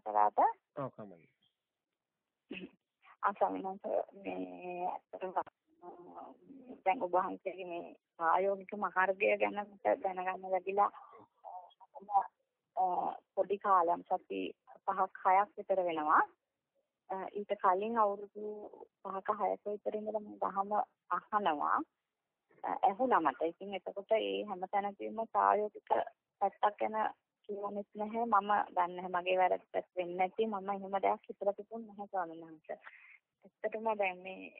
කරාට ඔව් කමයි. අසමිනන්ත මේ අතරම දැන් ඔබ වහන්සේගේ මේ ප්‍රායෝගික මාර්ගය ගැන දැනගන්න ලැබිලා පොඩි කාලයක් සති පහක් හයක් විතර වෙනවා. ඊට කලින් අවුරුදු පහක හයක විතර ඉඳලා මම දහම අහනවා. ඇහුණා මට. ඉතින් එතකොට ඒ හැම තැනකදීම ප්‍රායෝගික පැත්තක් ගැන කියන්නෙත් නැහැ. මම දන්නේ නැහැ මගේ වැරද්දක් වෙන්නේ නැති මම එහෙම දෙයක් හිතලා තිබුණ නැහැ ස්වාමීන් වහන්සේ. ඇත්තටම දැන් මේ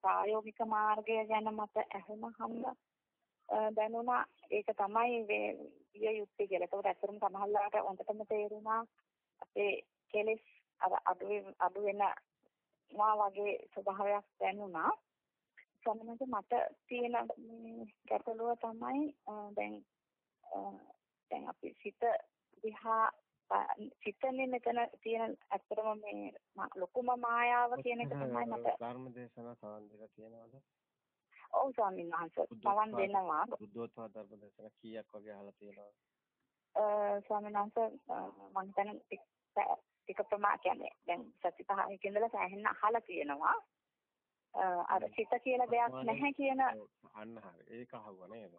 ප්‍රායෝගික මාර්ගය ගැන මට ඇහුනහම දැනුණා ඒක තමයි විය යුත්තේ කියලා. ඒකට ඇත්තටම සමහරවිට හොඳටම තේරුණා අපේ කෙලෙස් අර අඩු අඩු වෙනවා වගේ ස්වභාවයක් දැනුණා. සමහරවිට මට තියෙන ගැටලුව තමයි දැන් දැන් අපි සිත දිහා සිතන්නේ මෙතන තියෙන ඇත්තටම මේ ලොකුම මායාව කියන එක තමයි මට ධර්ම දේශනා සවන් දෙක තියෙනවද? ඔව් ස්වාමීන් වහන්සේ සවන් දෙනවා. බුද්ධෝත්පාද ධර්ම දේශනා කීයක් වගේ අහලා තියෙනවද? ස්වාමීන් වහන්සේ මම හිතන්නේ ටික ප්‍රමාණ කියන්නේ දැන් සති පහක ඉඳලා සෑහෙන අහලා තියෙනවා. අර සිත කියලා දෙයක් නැහැ කියන අන්න හරි ඒක අහුවා නේද?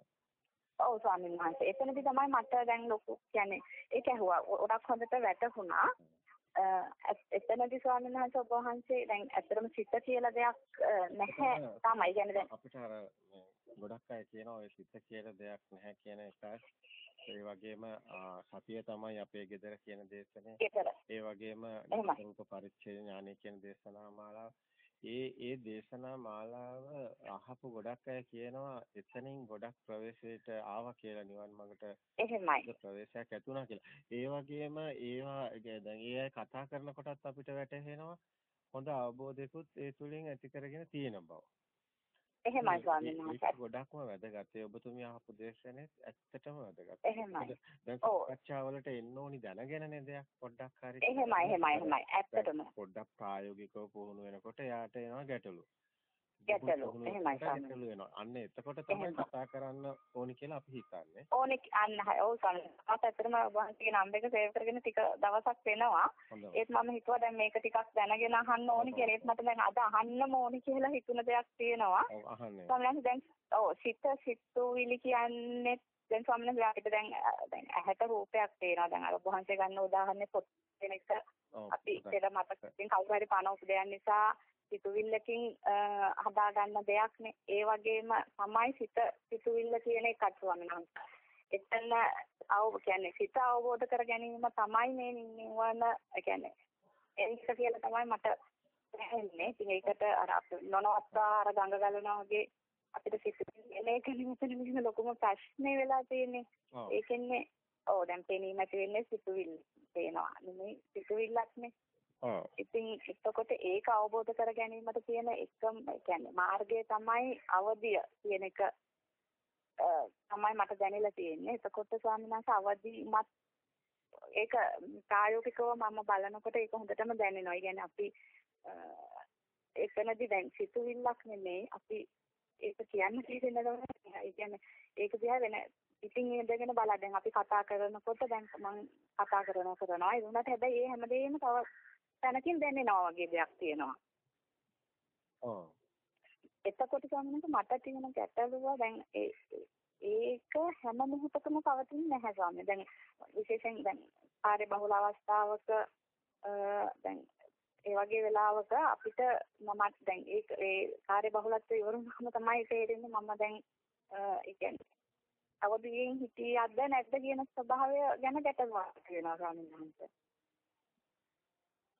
ඔව් ස්වාමීන් වහන්සේ. එතනදී තමයි මට දැන් ලොකු කියන්නේ ඒක ඇහුවා. ගොඩක් හොඳට වැටහුණා. එතනදී ස්වාමීන් වහන්සේ ඔබ වහන්සේ දැන් ඇත්තටම සිත කියලා දෙයක් නැහැ තමයි. කියන්නේ දැන් අපිට අර ගොඩක් අය කියනවා ඔය සිත කියලා දෙයක් නැහැ කියන එක ඒ වගේම සතිය තමයි අපේ gedara කියන දේශනේ. ඒ වගේම රූප පරිච්ඡේද ඥානය කියන දේශනා මාලාව ඒ ඒ දේශනා මාලාව අහපු ගොඩක් අය කියනවා එතනින් ගොඩක් ප්‍රවේශයට ආවා කියලා නිවන් මාර්ගට එහෙමයි ප්‍රවේශයක් ඇතුණා කියලා. ඒ වගේම ඒවා දැන් ඒ අය කතා කරනකොටත් අපිට වැටහෙනවා හොඳ අවබෝධයකුත් ඒ තුලින් ඇති කරගෙන තියෙන බව. එහෙමයි ස්වාමීන් වහන්සේ. ගොඩක්ම වැදගත්. ඒ ඔබතුමිය අහපු දේශනේ ඇත්තටම වැදගත්. එහෙමයි. දැන් සාකච්ඡාවලට එන්න ඕනි දැනගෙනනේ දෙයක් පොඩ්ඩක් හරි. එහෙමයි එහෙමයි එහෙමයි. ඇත්තටම. පොඩ්ඩක් ප්‍රායෝගිකව පුහුණු වෙනකොට යාට එනවා ගැටලු. ගැටලු එහෙමයි වෙනවා. අන්න එතකොට තමයි කතා කරන්න ඕනි කියලා අපි හිතන්නේ. ඕනි අන්න ඔව් ස්වාමීන් වහන්සේ. ඇත්තටම වහන්සේගේ නම්බර් එක සේව් කරගෙන ටික දවසක් වෙනවා. ඒත් මම හිතුවා දැන් මේක ටිකක් දැනගෙන අහන්න ඕනි කියලා. ඒත් මට දැන් අද අහන්නම ඕනි කියලා හිතුණ දෙයක් තියෙනවා. ඔව් අහන්න. ස්වාමීන් දැන් ඔව් සිත සිතුවිලි කියන්නේ දැන් ස්වාමීන් වහන්සේ අපිට දැන් දැන් ඇහැට රූපයක් පේනවා. දැන් අර වහන්සේ ගන්න උදාහරණේ පොත් වෙන එක අපි පෙර මතකයෙන් කවුරු හරි පණ උපදයන් නිසා සිතුවිල්ලකින් හදා ගන්න දෙයක්නේ. ඒ වගේම තමයි සිත සිතුවිල්ල කියන එකත් ස්වාමීන් එතන අවබ කියන්නේ සිත අවබෝධ කර ගැනීම තමයි මේ නිවන කියන්නේ ඒක කියලා තමයි මට දැනෙන්නේ. ඉතින් ඒකට අර නොනවත්තා අර ගඟ ගලනවා වගේ අපිට සිතුවිලි එන එක නිමිතන ලොකුම ප්‍රශ්නේ වෙලා තියෙන්නේ. ඒකෙන්නේ ඔව් දැන් පෙනීම ඇති වෙන්නේ සිතුවිල්ල පේනවා. නෙමෙයි සිතුවිල්ලක්නේ. ඔව්. ඉතින් එතකොට ඒක අවබෝධ කර ගැනීමට තියෙන එකම කියන්නේ මාර්ගය තමයි අවදිය කියන එක තමයි මට දැනෙලා තියෙන්නේ. එතකොට ස්වාමීන් වහන්සේ අවදිමත් ඒක ප්‍රායෝගිකව මම බලනකොට ඒක හොඳටම දැනෙනවා. ඒ කියන්නේ අපි එතනදී දැන් සිතුවිල්ලක් නෙමෙයි අපි ඒක කියන්න තියෙනවා. ඒ කියන්නේ ඒක දිහා වෙන ඉතින් ඉඳගෙන බලලා දැන් අපි කතා කරනකොට දැන් මම කතා කරනවා කරනවා ඒ වුණාට හැබැයි ඒ හැමදේම තව තැනකින් දැනෙනවා වගේ දෙයක් තියෙනවා. ඔව්. එතකොට ස්වාමීනි මට තියෙන ගැටලුව දැන් ඒක හැම මොහොතකම පවතින්නේ නැහැ ස්වාමීනි. දැන් විශේෂයෙන් දැන් කාර්ය බහුල අවස්ථාවක දැන් ඒ වගේ වෙලාවක අපිට මම දැන් ඒ ඒ කාර්ය බහුලත්වය ඉවරුනහම තමයි තේරෙන්නේ මම දැන් ඒ කියන්නේ අවදියෙන් හිටියක්ද නැද්ද කියන ස්වභාවය ගැන ගැටලුවක් වෙනවා ස්වාමීන් වහන්සේ.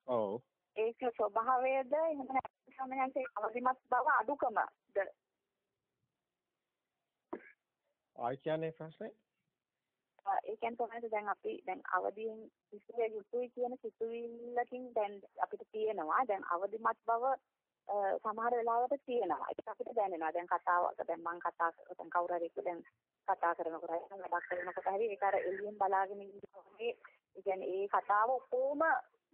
ඔව්. ඒක ස්වභාවයද? එහෙම නැත්නම් සමහරවිට අවදිමත් බව අඩුකමද? ආයි කියන්නේ ප්‍රශ්නේ? ඒ කියන්නේ තමයි දැන් අපි දැන් අවදියෙන් ඉස්සර යුතුයි කියන සිතුවිල්ලකින් දැන් අපිට තියෙනවා. දැන් අවදිමත් බව සමහර වෙලාවට තියෙනවා. ඒක අපිට දැනෙනවා. දැන් කතාවක දැන් මම කතා දැන් කවුරු හරි දැන් කතා කරනකොට හරි වැඩක් කරනකොට හරි ඒක අර එළියෙන් බලාගෙන ඉන්නකොට ඒ කියන්නේ ඒ කතාව ඔක්කොම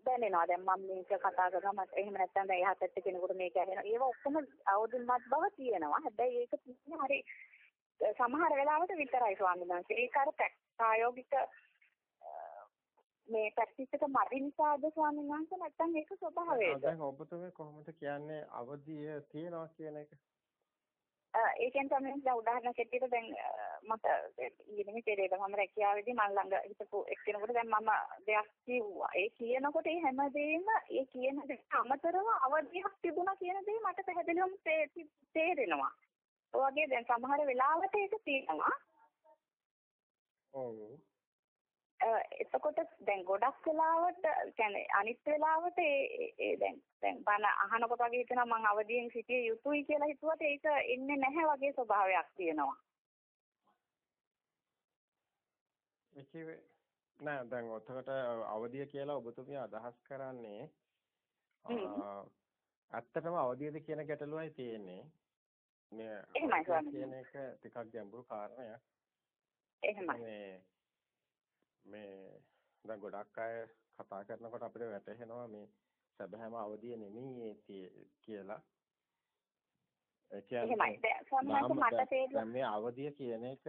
දැනෙනවා. දැන් මම මේක කතා කරනවා මට එහෙම නැත්නම් දැන් එහා පැත්තේ කෙනෙකුට මේක ඇහෙනවා. ඒව ඔක්කොම අවදිමත් බව තියෙනවා. හැබැයි ඒක තියෙන්නේ හරි සමහර වෙලාවට විතරයි ස්වාමීන් වහන්සේ. ඒක අර ප්‍රායෝගික මේ ප්‍රැක්ටිස් එක මදි නිසාද ස්වාමීන් වහන්සේ නැත්නම් ඒක ස්වභාවයද? දැන් ඔබතුමී කොහොමද කියන්නේ අවදිය තියනවා කියන එක? ඒ කියන්නේ තමයි දැන් උදාහරණයක් ඇටියට දැන් මට ඊළඟ පෙරේද මම රැකියාවේදී මම ළඟ හිටපු එක්කෙනෙකුට දැන් මම දෙයක් කිව්වා. ඒ කියනකොට ඒ හැමදේම ඒ කියන දෙයට අමතරව අවධියක් තිබුණා කියන දේ මට පැහැදිලිවම තේරෙනවා. ඒ වගේ දැන් සමහර වෙලාවට ඒක තියෙනවා. ඔව්. එතකොට දැන් ගොඩක් වෙලාවට කියන්නේ අනිත් වෙලාවට ඒ ඒ දැන් දැන් බන අහනකොට වගේ හිතෙනවා මම අවදියෙන් සිටිය යුතුයි කියලා හිතුවට ඒක එන්නේ නැහැ වගේ ස්වභාවයක් තියෙනවා. ඒකේ නෑ දැන් ඔතකට අවදිය කියලා ඔබතුමිය අදහස් කරන්නේ ඇත්තටම අවදියද කියන ගැටලුවයි තියෙන්නේ. මේ කියන එක ටිකක් ගැඹුරු කාරණයක්. එහෙමයි. මේ දැන් ගොඩක් අය කතා කරනකොට අපිට වැටහෙනවා මේ සැබෑම අවදිය නෙමෙයි කියලා. ඒ කියන්නේ මේ අවදිය කියන එක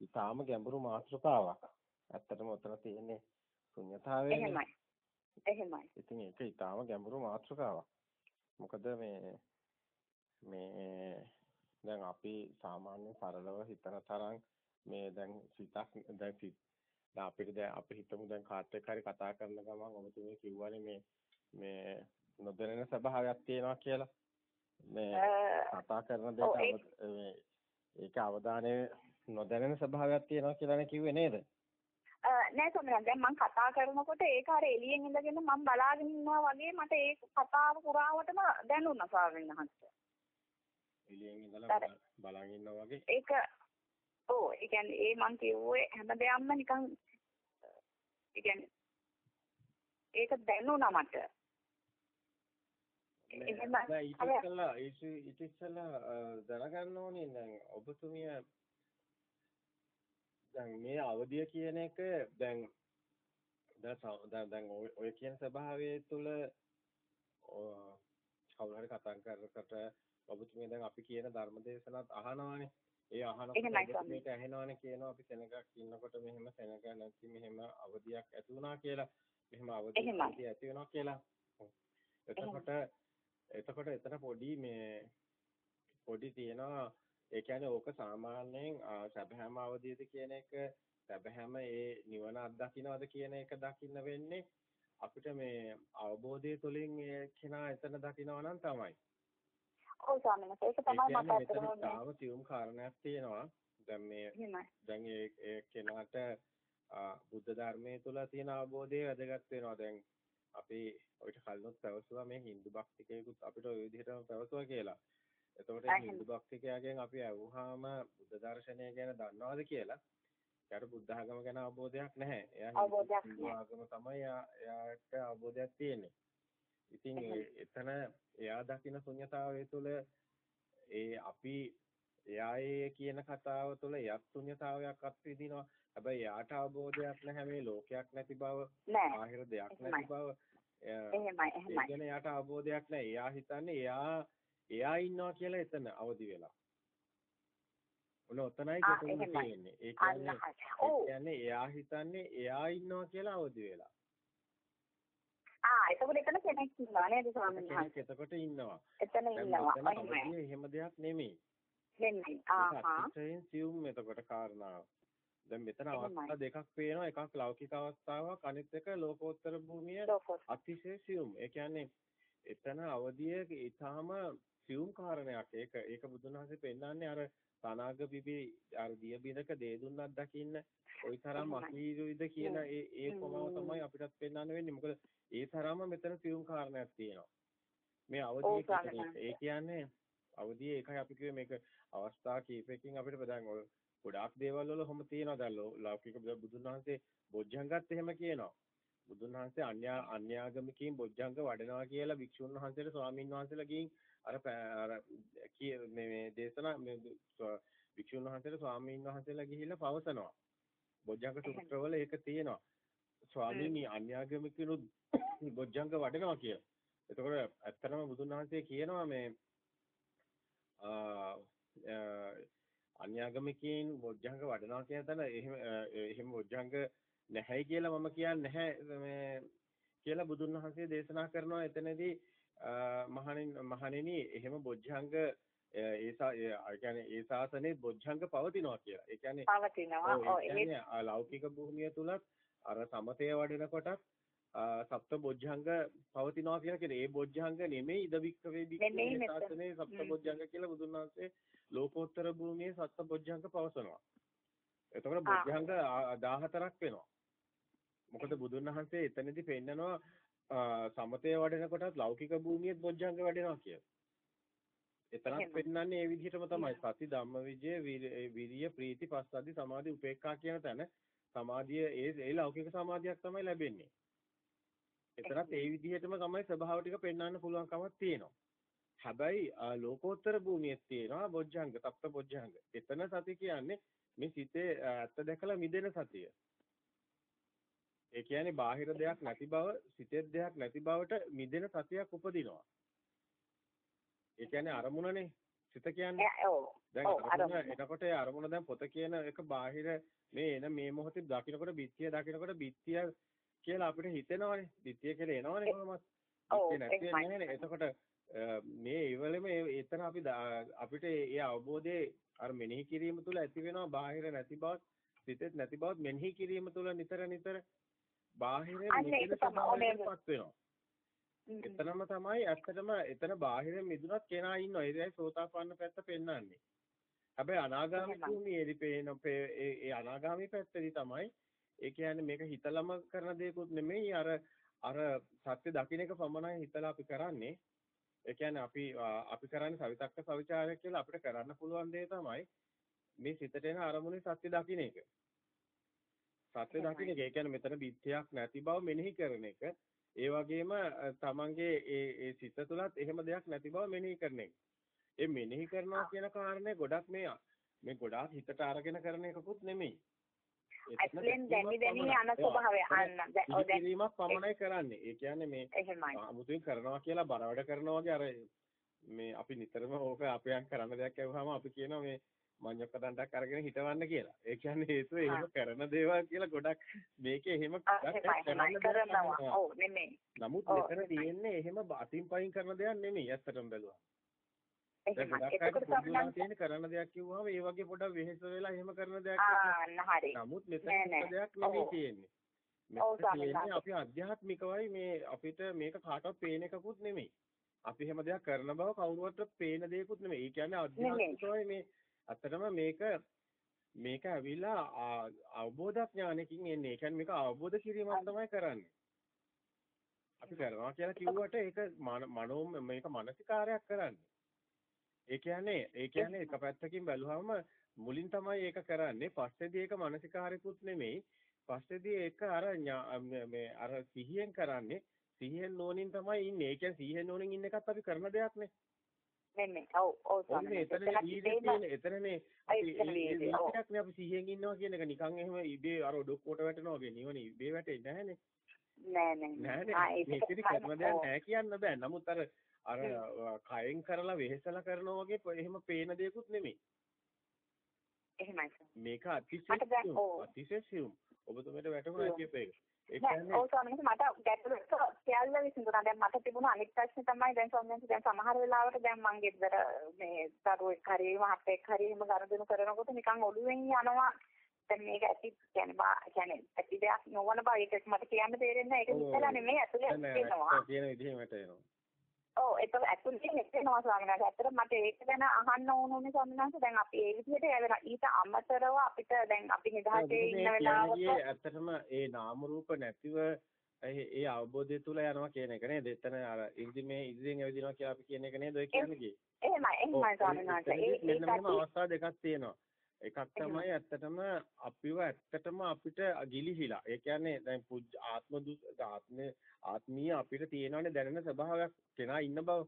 ඊටාම ගැඹුරු මාතෘකාවක්. ඇත්තටම උතන තියෙන්නේ ශුන්‍යතාවය. එහෙමයි. එහෙමයි. ඉතින් ඒක ඊටාම ගැඹුරු මාතෘකාවක්. මොකද මේ මේ දැන් අපි සාමාන්‍ය සරලව හිතන තරම් මේ දැන් සිතක් දැන් දැන් අපිට දැන් අපි හිතමු දැන් කාත් එක්ක හරි කතා කරන ගමන් ඔබතුමී කිව්වනේ මේ මේ නොදැනෙන ස්වභාවයක් තියෙනවා කියලා. මේ කතා කරන දෙයට මේ ඒක අවධානය නොදැනෙන ස්වභාවයක් තියෙනවා කියලානේ කිව්වේ නේද? නෑ සමහරවිට දැන් මම කතා කරනකොට ඒක අර එළියෙන් ඉඳගෙන මම බලාගෙන ඉන්නවා වගේ මට ඒ කතාව පුරාවටම දැනුණා ස්වාමීන් වහන්සේ. එළියෙන් ඉඳලා බලන් ඉන්නවා වගේ. ඒක ඔව් ඒ කියන්නේ ඒ මං කිව්වේ හැම දෙයක්ම නිකන් ඒ කියන්නේ ඒක දැනුණා මට. එහෙම ඉතිස්සලා ඉතිස්සලා දැනගන්න ඕනේ දැන් ඔබතුමිය දැන් මේ අවදිය කියන එක දැන් දැන් දැන් ඔය කියන ස්වභාවය තුළ කවුරු හරි කතා කරනකොට ඔබතුමිය දැන් අපි කියන ධර්ම දේශනාවත් අහනවානේ ඒ අහනකොට මේක ඇහෙනවනේ කියනවා අපි සෙනගක් ඉන්නකොට මෙහෙම සෙනග නැති මෙහෙම අවදියක් ඇති වුණා කියලා. මෙහෙම අවදියක් ඇති වෙනවා කියලා. එතකොට එතකොට එතන පොඩි මේ පොඩි තියෙනවා ඒ කියන්නේ ඕක සාමාන්‍යයෙන් සැබෑම අවදියද කියන එක සැබෑම ඒ නිවන අත්දකින්නවද කියන එක දකින්න වෙන්නේ අපිට මේ අවබෝධය තුළින් ඒ කෙනා එතන දකිනවා නම් තමයි. ඔව් ස්වාමීන් වහන්සේ ඒක තමයි මට අතට තාම සියුම් කාරණයක් තියෙනවා. දැන් මේ දැන් ඒ කෙනාට බුද්ධ ධර්මයේ තුල තියෙන අවබෝධය වැදගත් වෙනවා. දැන් අපි ඔයිට කලිනුත් පැවසුවා මේ Hindu භක්තිකයෙකුත් අපිට ওই විදිහටම පැවසුවා කියලා. එතකොට Hindu භක්තිකයාගෙන් අපි අහුවාම බුද්ධ දර්ශනය ගැන දන්නවද කියලා? එයාට බුද්ධ ආගම ගැන අවබෝධයක් නැහැ. එයා ආගම තමයි එයාට අවබෝධයක් තියෙන්නේ. ඉතින් එතන එයා දකින ශුන්‍යතාවය තුළ ඒ අපි එයායේ කියන කතාව තුළ යත් ශුන්‍යතාවයක් අත්විඳිනවා. හැබැයි එයාට අවබෝධයක් නැහැ මේ ලෝකයක් නැති බව, බාහිර දෙයක් නැති බව. එහෙමයි එහෙමයි. ඒ එයාට අවබෝධයක් නැහැ. එයා හිතන්නේ එයා එයා ඉන්නවා කියලා එතන අවදි වෙලා. ඔන්න ඔතනයි කොතනද තියෙන්නේ. ඒ කියන්නේ එයා හිතන්නේ එයා ඉන්නවා කියලා අවදි වෙලා. එතකොට එතන කෙනෙක් ඉන්නවා නේද ස්වාමීන් වහන්සේ? එතකොට ඉන්නවා. එතන ඉන්නවා. එහෙමයි. එහෙම දෙයක් නෙමෙයි. නෙමෙයි. ආහා. සියුම් එතකොට කාරණාව. දැන් මෙතන අවස්ථා දෙකක් පේනවා. එකක් ලෞකික අවස්ථාවක් අනිත් එක ලෝකෝත්තර භූමිය අතිශය සියුම්. ඒ කියන්නේ එතන අවදියේ ඊටාම සියුම් කාරණයක්. ඒක ඒක බුදුන් වහන්සේ පෙන්නන්නේ අර තනාග පිපි අර දිය බිඳක දේ දුන්නක් දකින්න ওই තරම් අකීරුයිද කියන ඒ ඒ කොමව තමයි අපිටත් පෙන්වන්න වෙන්නේ. මොකද ඒ තරම්ම මෙතන සියුම් කාරණයක් තියෙනවා. මේ අවදිය ඒ කියන්නේ අවදිය එකයි අපි කිව්වේ මේක අවස්ථා කීපයකින් අපිට දැන් ඔය ගොඩාක් දේවල් වල ඔහොම තියෙනවා දැන් ලෞකික බුදුන් වහන්සේ බොජ්ජංගත් එහෙම කියනවා. බුදුන් වහන්සේ අන්‍යා අන්‍යාගමිකයින් බොජ්ජංග වඩනවා කියලා වික්ෂුන් වහන්සේලා ස්වාමීන් වහන්සේලා ගිහින් අර අර මේ දේශනා මේ වික්ෂුන් වහන්සේලා ස්වාමීන් වහන්සේලා ගිහිල්ලා පවසනවා. බොජ්ජංග සූත්‍රවල ඒක තියෙනවා. ස්වාමීනි අන්‍යාගමිකිනුත් බොජ්ජංග වඩනවා කියලා. එතකොට ඇත්තටම බුදුන් වහන්සේ කියනවා මේ අන්‍යාගමිකයින් බොජ්ජංග වඩනවා කියන තැන එහෙම එහෙම බොජ්ජංග නැහැයි කියලා මම කියන්නේ නැහැ මේ කියලා බුදුන් වහන්සේ දේශනා කරනවා එතනදී මහණෙනි එහෙම බොජ්ජංග ඒසා ඒ කියන්නේ ඒ ශාසනයේ බොජ්ජංග පවතිනවා කියලා. ඒ කියන්නේ පවතිනවා. ඔව් ඒ ලෞකික භූමිය තුලත් අර සමතය වඩනකොටත් සප්ත බොජ්ජංග පවතිනවා කියලා කියන්නේ ඒ බොජ්ජංග නෙමෙයි ඉද වික්කවේ වික්කවේ ශාසනයේ සප්ත බොජ්ජංග කියලා බුදුන් වහන්සේ ලෝකෝත්තර භූමියේ සප්ත බොජ්ජංග පවසනවා. එතකොට බොජ්ජංග 14ක් වෙනවා. මොකද බුදුන් වහන්සේ එතනදී පෙන්නනවා සමතය වඩනකොටත් ලෞකික භූමියේත් බොජ්ජංග වැඩෙනවා කියලා. එතනත් පෙන්නන්නේ ඒ විදිහටම තමයි. සති ධම්මවිජය විරිය ප්‍රීති පස්සද්ධි සමාධි උපේක්ඛා කියන තැන සමාධිය ඒ ඒ ලෞකික සමාධියක් තමයි ලැබෙන්නේ. එතනත් ඒ විදිහටම තමයි ස්වභාව ටික පෙන්වන්න පුළුවන්කමක් තියෙනවා. හැබැයි ලෝකෝත්තර භූමියේ තියෙනවා බොජ්ජංග, තප්ත බොජ්ජංග. එතන සති කියන්නේ මේ සිතේ ඇත්ත දැකලා මිදෙන සතිය. ඒ කියන්නේ බාහිර දෙයක් නැති බව, සිතේ දෙයක් නැති බවට මිදෙන සතියක් උපදිනවා. ඒ කියන්නේ අරමුණනේ. සිත කියන්නේ. දැන් අරමුණ එතකොට ඒ අරමුණ දැන් පොත කියන එක බාහිර මේ එන මේ මොහොතේ දකින්නකොට බිත්තිය දකින්නකොට බිත්තිය කියලා අපිට හිතෙනවනේ. බිත්තිය කියලා එනවනේ කොහොමද? නෑනේ. එතකොට මේ ඉවලෙම එතන අපි අපිට ඒ අවබෝධයේ අර මෙනෙහි කිරීම තුළ ඇති වෙනවා බාහිර නැති බවත් සිතෙත් නැති බවත් මෙනෙහි කිරීම තුළ නිතර නිතර බාහිර නිතර සමාවෙන්නපත් වෙනවා. එතනම තමයි ඇත්තටම එතන බාහිර මිදුනත් කෙනා ඉන්නවා. ඒකයි සෝතාපන්න පැත්ත පෙන්වන්නේ. හැබැයි අනාගාමී භූමියේදී පේන ඒ අනාගාමී පැත්තේදී තමයි ඒ කියන්නේ මේක හිතලම කරන දෙයක්ුත් නෙමෙයි අර අර සත්‍ය දකින්න එක පමණයි හිතලා අපි කරන්නේ. ඒ කියන්නේ අපි අපි කරන්නේ සවිතක්ක සවිචාරය කියලා අපිට කරන්න පුළුවන් දේ තමයි මේ සිතට එන අරමුණේ සත්‍ය දකින්න එක. සත්‍ය දකින්න එක. ඒ කියන්නේ මෙතන බිත්තියක් නැති බව මෙනෙහි කරන එක. ඒ වගේම තමන්ගේ ඒ ඒ සිත තුළත් එහෙම දෙයක් නැති බව මෙනෙහි කරන එක. ඒ මෙනෙහි කරනවා කියන කාරණේ ගොඩක් මේ මේ ගොඩාක් හිතට අරගෙන කරන එකකුත් නෙමෙයි. ඇතුලෙන් දැනි දැනි යන ස්වභාවය අන්න දැන් පමණයි කරන්නේ. ඒ කියන්නේ මේ අමුතුවෙන් කරනවා කියලා බරවඩ කරනවා වගේ අර මේ අපි නිතරම ඕක අපයන් කරන්න දෙයක් ඇහුවාම අපි කියනවා මේ මඤ්ඤොක්ක දණ්ඩක් අරගෙන හිටවන්න කියලා. ඒ කියන්නේ හේතුව එහෙම කරන දේවල් කියලා ගොඩක් මේකේ එහෙම. නමුත් මෙතන තියෙන්නේ එහෙම අතින් පයින් කරන දෙයක් නෙමෙයි ඇත්තටම බැලුවා. එහෙමයි. කරන දෙයක් කිව්වම ඒ වගේ පොඩක් වෙහෙස වෙලා එහෙම කරන දෙයක් නමුත් මෙතන දෙයක් නෙමෙයි තියෙන්නේ. මෙතන අපි අධ්‍යාත්මිකවයි මේ අපිට මේක කාටවත් පේන එකකුත් නෙමෙයි. අපි හැම දෙයක් කරන බව කවුරුවත්ට පේන දෙයක්ුත් නෙමෙයි. ඒ කියන්නේ අධ්‍යාත්මිකවයි මේ අතරම මේක මේක ඇවිල්ලා අවබෝධඥානකින් එන්නේ. ඒ කියන්නේ මේක අවබෝධ කිරීමක් තමයි කරන්නේ. අපි කරනවා කියලා කිව්වට ඒක මනෝ මේක මානසිකාරයක් කරන්නේ. ඒ කියන්නේ ඒ කියන්නේ එක පැත්තකින් බැලුවම මුලින් තමයි ඒක කරන්නේ. පස්සේදී ඒක මානසිකාරයකුත් නෙමෙයි. පස්සේදී ඒක අර මේ අර සිහියෙන් කරන්නේ. සිහියෙන් නෝනින් තමයි ඉන්නේ. ඒ කියන්නේ සිහියෙන් නෝනින් ඉන්න එකත් අපි කරන දෙයක් නේ. නෙමෙයි. ඔව් ඔව් ස්වාමී. එතනනේ අපි අපි සිහියෙන් ඉන්නවා කියන එක නිකන් එහෙම ඉබේ අර ඩොක්කොට වැටෙනවා වගේ නිවන ඉබේ වැටෙන්නේ නැහනේ. නෑ නෑ නෑ මේකෙදි කරන දෙයක් නෑ කියන්න බෑ. නමුත් අර අර කයෙන් කරලා වෙහෙසලා කරනවා වගේ එහෙම පේන දෙයක්ුත් නෙමෙයි. එහෙමයි. මේක අතිශය අතිශය ඔබතුමීට වැටුණා කියපේක. ඔව් ස්වාමීන් මට ගැටලු සියල්ල විසඳුණා. දැන් මට තිබුණ අනිත් ප්‍රශ්නේ තමයි දැන් ස්වාමීන් දැන් සමහර වෙලාවට දැන් මං ගෙදර මේ දරුවෙක් හරි මහත්තයෙක් හරි එහෙම ගනුදෙනු කරනකොට නිකන් ඔළුවෙන් යනවා. දැන් මේක ඇති කියන්නේ බා කියන්නේ ඇති දෙයක් නොවන බව ඒක මට කියන්න තේරෙන්නේ නැහැ. ඒක හිතලා නෙමෙයි ඇතුලේ එනවා. කියන විදිහට එනවා. ඔව් ඒක ඇතුළේ නෙක්කනවා ස්වාමීන් වහන්සේ. ඇත්තට මට ඒක ගැන අහන්න ඕනුනේ ස්වාමීන් වහන්සේ. දැන් අපි ඒ විදිහට යවෙන ඊට අමතරව අපිට දැන් අපි නිදහසේ ඉන්න වෙලාවක ඇත්තටම ඒ නාම රූප නැතිව ඒ අවබෝධය තුල යනවා කියන එක නේද? එතන අර ඉන්දිමේ ඉදිරියෙන් ඇවිදිනවා කියලා අපි කියන එක නේද ඔය කියන්නේ? එහෙමයි එහෙමයි ස්වාමීන් වහන්සේ. ඒ ඒකත් අවස්ථා දෙකක් තියෙනවා. එකක් තමයි ඇත්තටම අපිව ඇත්තටම අපිට ගිලිහිලා. ඒ කියන්නේ දැන් ආත්ම ආත්මේ ආත්මීය අපිට තියෙනවනේ දැනෙන ස්වභාවයක් කෙනා ඉන්න බව.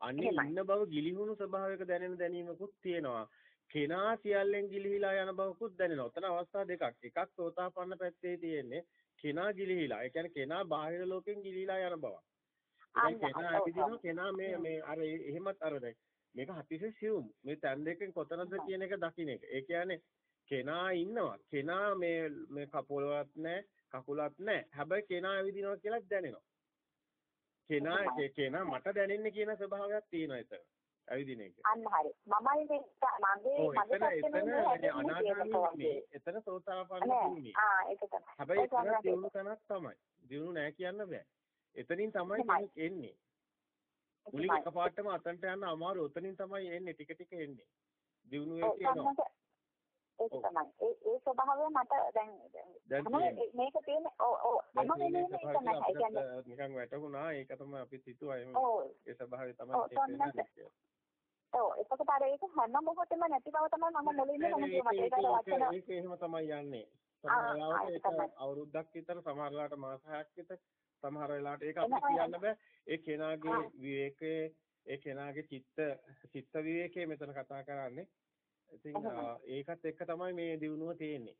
අන්නේ ඉන්න බව ගිලිහුණු ස්වභාවයක දැනෙන දැනීමකුත් තියෙනවා. කෙනා සියල්ලෙන් ගිලිහිලා යන බවකුත් දැනෙනවා. ඔතන අවස්ථා දෙකක්. එකක් සෝතාපන්න පැත්තේ තියෙන්නේ කෙනා ගිලිහිලා. ඒ කියන්නේ කෙනා බාහිර ලෝකෙන් ගිලිහිලා යන බව. කෙනා ඇවිදිනවා කෙනා මේ මේ අර එහෙමත් අර දැන් මේක අතිශය සියුම්. මේ තැන් දෙකෙන් කොතනද කියන එක දකින්න එක. ඒ කියන්නේ කෙනා ඉන්නවා. කෙනා මේ මේ කපොලවත් නැහැ, කකුලත් නැහැ. හැබැයි කෙනා ඇවිදිනවා කියලා දැනෙනවා. කෙනා කෙනා මට දැනෙන්නේ කියන ස්වභාවයක් තියෙනවා එතන. ඇවිදින එක. අන්න හරි. මමයි මේ මගේ මගේ අනාගාමී එතන සෝතාපන්න වුනේ. ආ ඒක තමයි. හැබැයි එතන දියුණු තැනක් තමයි. දියුණු නෑ කියන්න බෑ. එතනින් තමයි කෙනෙක් එන්නේ. මුලින් එකපාරටම අතන්ට යන්න අමාරු. එතනින් තමයි එන්නේ ටික ටික එන්නේ. දියුණු වෙ කියනවා. ඒක තමයි. ඒ ඒ ස්වභාවය මට දැන් දැන් මේක තියෙන්නේ ඔව් මම වෙන්නේ ඒක තමයි. ඒ කියන්නේ නිකන් වැටුණා. ඒක තමයි අපි හිතුවා ඒ ස්වභාවය තමයි ඔව් එතකොට අර ඒක හැම මොහොතෙම නැති බව තමයි මම මුලින්ම මම කියුවා ඒකට වචන ඒක එහෙම තමයි යන්නේ. සමහරවිට ඒක අවුරුද්දක් විතර සමහරලාට මාස 6ක් විතර සමහර වෙලාවට ඒක අපිට කියන්න බෑ ඒ කෙනාගේ විවේකයේ ඒ කෙනාගේ චිත්ත චිත්ත විවේකයේ මෙතන කතා කරන්නේ. ඉතින් ඒකත් එක්ක තමයි මේ දිනුව තියෙන්නේ.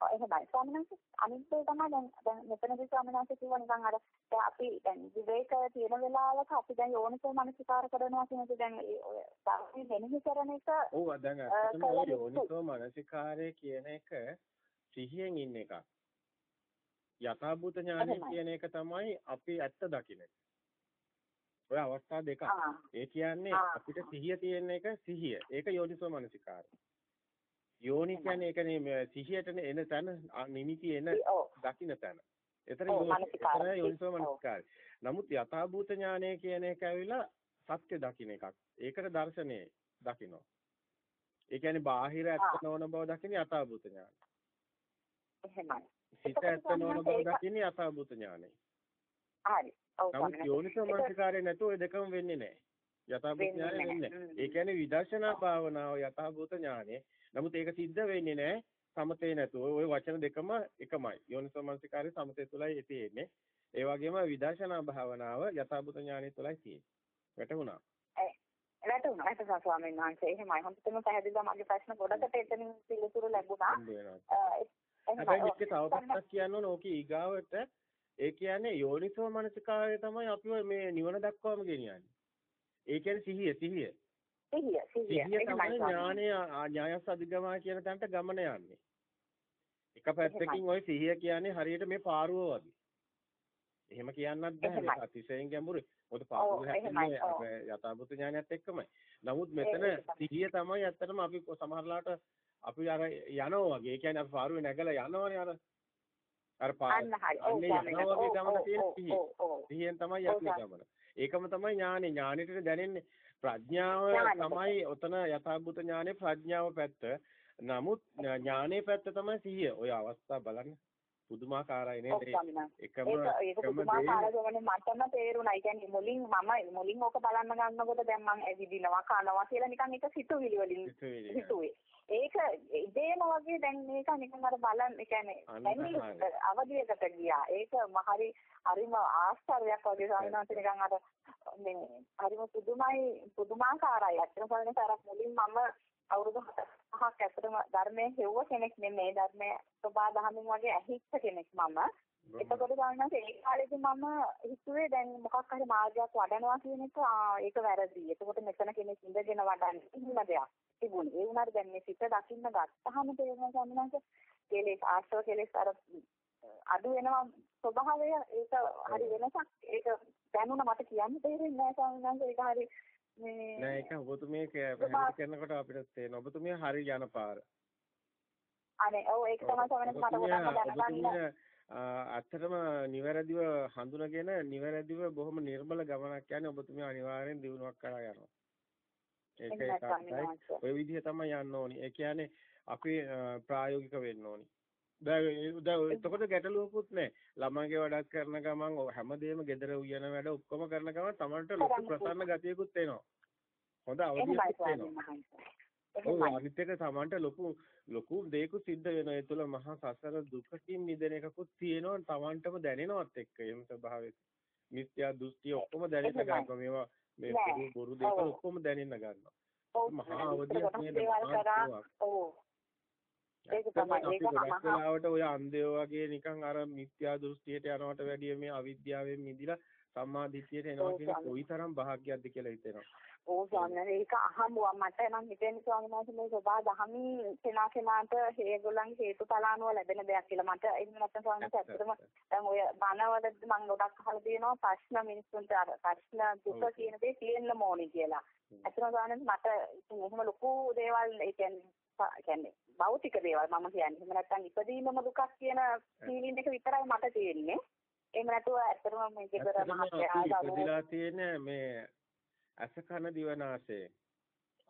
එහෙමයි. ස්වාමීන් වහන්සේ අනිත් ඒ තමයි දැන් දැන් මෙතනදී ස්වාමීන් වහන්සේ කිව්වා නිකන් අර දැන් අපි දැන් විවේක තියෙන වෙලාවක අපි දැන් යෝනිසෝ මනසිකාර කරනවා කියන එක දැන් ඔය සාමාන්‍ය මෙනෙහි කරන එක ඔව් දැන් අතන යෝනිසෝ මනසිකාරය කියන එක සිහියෙන් ඉන්න එකක්. යථාභූත ඥානය කියන එක තමයි අපි ඇත්ත දකින්න ඔය අවස්ථා දෙකක්. ඒ කියන්නේ අපිට සිහිය තියෙන එක සිහිය. ඒක යෝනිසෝ මනසිකාරය. යෝනි කියන්නේ ඒකනේ සිහියට එන තැන නිමිති එන දකින්න තැන. එතන යෝනිසෝ මනස්කාරය. නමුත් යථාභූත ඥානය කියන එක ඇවිල්ලා සත්‍ය දකින්න එකක්. ඒකට දර්ශනේ දකින්නවා. ඒ කියන්නේ බාහිර ඇත්ත නොවන බව දකින්න යථාභූත ඥානය. එහෙමයි. සිත ඇත්ත නොවන බව දකින්න යථාභූත ඥානය. හරි. ඔව් නමුත් යෝනිසෝ මනස්කාරය නැතුව ඒ දෙකම වෙන්නේ නැහැ. යථාභූත ඥානය වෙන්නේ. ඒ කියන්නේ විදර්ශනා භාවනාව යථාභූත ඥානය නමුත් ඒක සිද්ධ වෙන්නේ නැහැ සමතේ නැතුව. ওই වචන දෙකම එකමයි. යෝනිසෝ මනසිකාරය සමතේ තුලයි තියෙන්නේ. ඒ වගේම විදර්ශනා භාවනාව යථාභූත ඥානය තුලයි තියෙන්නේ. වැටුණා. වැටුණා ස්වාමීන් වහන්සේ. එහෙමයි. හොඳටම පැහැදිලිව මගේ ප්‍රශ්න ගොඩකට එතනින් පිළිතුරු ලැබුණා. හැබැයි මේක තව පැත්තක් කියන්න ඕන ඕකේ ඊගාවට ඒ කියන්නේ යෝනිසෝ මනසිකාරය තමයි අපිව මේ නිවන දක්වාම ගෙනියන්නේ. ඒ කියන්නේ සිහිය සිහිය. සිහිය සිහිය තමයි ඥානය ඥායස් අධිගමා කියන තැනට ගමන යන්නේ. එක පැත්තකින් ওই සිහිය කියන්නේ හරියට මේ පාරුව වගේ. එහෙම කියන්නත් බෑ අතිශයින් ගැඹුරුයි. මොකද පාරුව හැදෙන්නේ යථාභූත ඥානයත් එක්කමයි. නමුත් මෙතන සිහිය තමයි ඇත්තටම අපි සමහරලාට අපි අර යනවා වගේ. ඒ කියන්නේ අපි පාරුවේ නැගලා යනවනේ අර අර පාරුවේ යනවා වගේ ගමන තියෙන සිහිය. සිහියෙන් තමයි යන්නේ ගමන. ඒකම තමයි ඥානෙ. ඥානෙට දැනෙන්නේ ප්‍රඥාව තමයි ඔතන යථාභූත ඥානේ ප්‍රඥාව පැත්ත. නමුත් ඥානේ පැත්ත තමයි සිහිය. ඔය අවස්ථා බලන්න. පුදුමාකාරයි නේද? එකම ඒක පුදුමාකාරයි මටම තේරුණා. ඒ කියන්නේ මුලින් මම මුලින් ඕක බලන්න ගන්නකොට දැන් මම ඇවිදිනවා කනවා කියලා නිකන් එක සිතුවිලි වලින් හිතුවේ. වගේ දැන් මේක නිකන් අර බලන් ඒ කියන්නේ අවදියකට ගියා. ඒක මහරි හරිම ආශ්චර්යයක් වගේ සාමාන්‍යයෙන් නිකන් අර මේ හරිම පුදුමයි පුදුමාකාරයි. අත්‍තරම බලන තරක් මුලින් මම අවුරුදු 7ක් ඇත්තටම ධර්මයේ හෙව්ව කෙනෙක් නෙමෙයි ධර්මයේ සබා දහමින් වගේ ඇහිච්ච කෙනෙක් මම. එතකොට ගන්නත් ඒ කාලේදී මම හිතුවේ දැන් මොකක් හරි මාර්ගයක් වඩනවා කියන එක ඒක වැරදි. එතකොට මෙතන කෙනෙක් ඉඳගෙන වඩන්නේ කිසිම දෙයක් තිබුණේ. ඒ වුණාට දැන් මේ සිත දකින්න ගත්තාම තේරෙනවා සම්මනස කෙලෙස් ආශ්‍රව කෙලෙස් අර අඩු වෙනවා ස්වභාවය ඒක හරි වෙනසක්. ඒක දැනුණ මට කියන්න තේරෙන්නේ නැහැ සම්මනස ඒක හරි මේ නෑ ඒක ඔබතුමිය කරනකොට අපිට තේරෙනවා ඔබතුමිය හරි යන පාර. අනේ ඔව් ඒක තමයි සමනස මට ගොඩක් දැනගන්න ඇත්තටම නිවැරදිව හඳුනගෙන නිවැරදිව බොහොම නිර්මල ගමනක් යන්නේ ඔබතුමිය අනිවාර්යෙන් දිනුවක් කරා යනවා. ඒක ඒකයි. ඔය විදිහ තමයි යන්න ඕනි. ඒ කියන්නේ අපි ප්‍රායෝගික වෙන්න ඕනි. දැන් එතකොට ගැටලුවකුත් නැහැ. ළමයිගේ වැඩක් කරන ගමන් හැමදේම gedara උයන වැඩ ඔක්කොම කරන ගමන් තමන්ට ලොකු ප්‍රසන්න ගතියකුත් එනවා. හොඳ අවදියක් එනවා. ඔව් අනිත් එක සමන්ට ලොකු ලොකු දෙයක්ු සිද්ධ වෙනවා. ඒ තුළ මහා සසර දුකකින් මිදෙන එකකුත් තියෙනවා. තමන්ටම දැනෙනවත් එක්ක එහෙම ස්වභාවයක්. මිත්‍යා දෘෂ්ටි ඔක්කොම දැනෙන්න ගන්නවා. මේවා මේ බොරු බොරු දේවල් ඔක්කොම දැනෙන්න ගන්නවා. මහා අවදියක් නේද? ඒක තමයි ඒක ඔය අන්ධයෝ වගේ නිකන් අර මිත්‍යා දෘෂ්ටියට යනවට වැඩිය මේ අවිද්‍යාවෙන් මිදිලා සම්මා දිට්ඨියට එනවා කියන කොයිතරම් භාග්‍යයක්ද කියලා හිතෙනවා. ඕ ස්වාමීන් ඒක අහමුවා මට නම් හිතෙන්නේ ස්වාමීන් වහන්සේ මේ සබා දහමින් කෙනා කෙනාට හේගොල්ලන්ගේ හේතුඵලානුව ලැබෙන දෙයක් කියලා මට එහෙම නැත්නම් ස්වාමීන් වහන්සේ ඇත්තටම දැන් ඔය බණවල මම ගොඩක් අහලා තියෙනවා ප්‍රශ්න මිනිස්සුන්ට අර ප්‍රශ්න දුක කියන දේ තියෙන්න ඕනේ කියලා. ඇත්තටම ස්වාමීන් මට එහෙම ලොකු දේවල් ඒ කියන්නේ භෞතික දේවල් මම කියන්නේ. එහෙම නැත්නම් ඉපදීමම දුකක් කියන ෆීලින් එක විතරයි මට තියෙන්නේ. එහෙම නැතුව ඇත්තටම මේ ගෙදර මහත්තයා ඉපදිලා තියෙන මේ අස කන දිවනාසය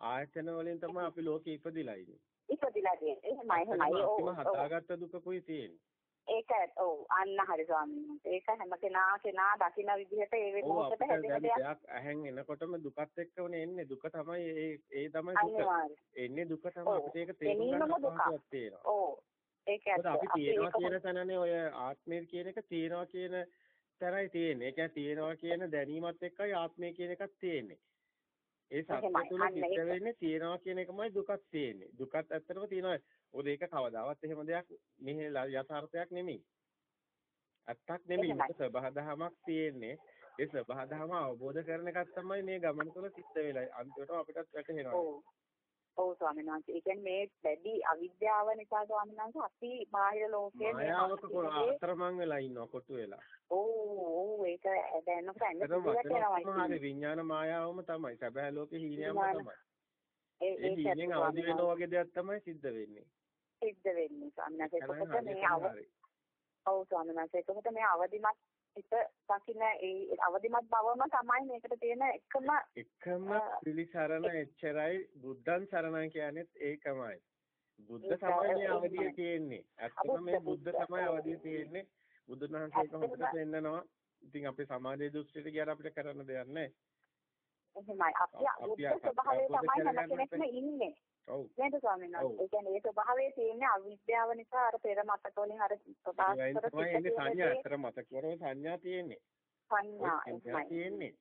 ආයතන වලින් තමයි අපි ලෝකෙ ඉපදිලා ඉන්නේ. ඉපදිලා තියෙන්නේ. එහෙමයි එහෙමයි. ඔව්. හදාගත්ත දුකකුයි තියෙන්නේ. ඒක ඔව් අන්න හරි ස්වාමීන් වහන්සේ. ඒක හැම කෙනා කෙනා දකින විදිහට ඒ වෙනකොට හැදෙන දෙයක්. ඇහෙන් එනකොටම දුකත් එක්කනේ එන්නේ. දුක තමයි ඒ ඒ තමයි දුක. එන්නේ දුක තමයි අපිට ඒක තේරුම් ගන්න තියෙනවා. ඔව්. ඒක අපි තියෙනවා කියන තැනනේ ඔය ආත්මය කියන එක තියෙනවා කියන තරයි තියෙන්නේ. ඒ කියන්නේ තියෙනවා කියන දැනීමත් එක්කයි ආත්මය කියන එකක් තියෙන්නේ. ඒ සත්‍ය තුල සිද්ධ වෙන්නේ තියෙනවා කියන එකමයි දුකක් තියෙන්නේ. දුකත් ඇත්තටම තියෙනවා. මොකද ඒක කවදාවත් එහෙම දෙයක් මෙහි යථාර්ථයක් නෙමෙයි. ඇත්තක් නෙමෙයි. මේක සබහදහමක් තියෙන්නේ. ඒ සබහදහම අවබෝධ කරන එකක් තමයි මේ ගමන තුළ සිද්ධ වෙලා. අන්තිමට අපිටත් වැටහෙනවා. ඔව් ස්වාමීන් වහන්සේ. ඒ කියන්නේ මේ වැඩි අවිද්‍යාව නිසා ස්වාමීන් වහන්සේ අපි බාහිර ලෝකයේ මායාවක අතරමං වෙලා ඉන්නවා කොටු වෙලා. ඔව් ඔව් ඒක දැනනකොට හරි විඥාන මායාවම තමයි. සැබෑ ලෝකේ හීනයම තමයි. ඒ හීනෙන් අවදි වෙනවා වගේ දෙයක් තමයි සිද්ධ වෙන්නේ. සිද්ධ වෙන්නේ ස්වාමීන් වහන්සේ. මේ අව ඔව් ස්වාමීන් වහන්සේ. එතකොට මේ අවදිමත් හිත දකින්න ඒ අවදිමත් බවම තමයි මේකට තියෙන එකම එකම පිළිසරණ එච්චරයි බුද්ධං සරණයි කියන්නේත් ඒකමයි. බුද්ධ තමයි අවදිය තියෙන්නේ. ඇත්තම මේ බුද්ධ තමයි අවදිය තියෙන්නේ. බුදුන් වහන්සේ ඒක හොඳට පෙන්නනවා. ඉතින් අපේ සමාජයේ දෘෂ්ටියට ගියාට අපිට කරන්න දෙයක් නැහැ. එහෙමයි. අපි බුද්ධ ස්වභාවය තමයි හැම කෙනෙක්ම ඉන්නේ. ඔව්. නේද ස්වාමීන් වහන්සේ. ඒ කියන්නේ ඒ ස්වභාවයේ තියෙන අවිද්‍යාව නිසා අර පෙර මතක වලින් අර කර තියෙන්නේ සංඥා. අතර මතක කරව සංඥා තියෙන්නේ. සංඥා තියෙන්නේ.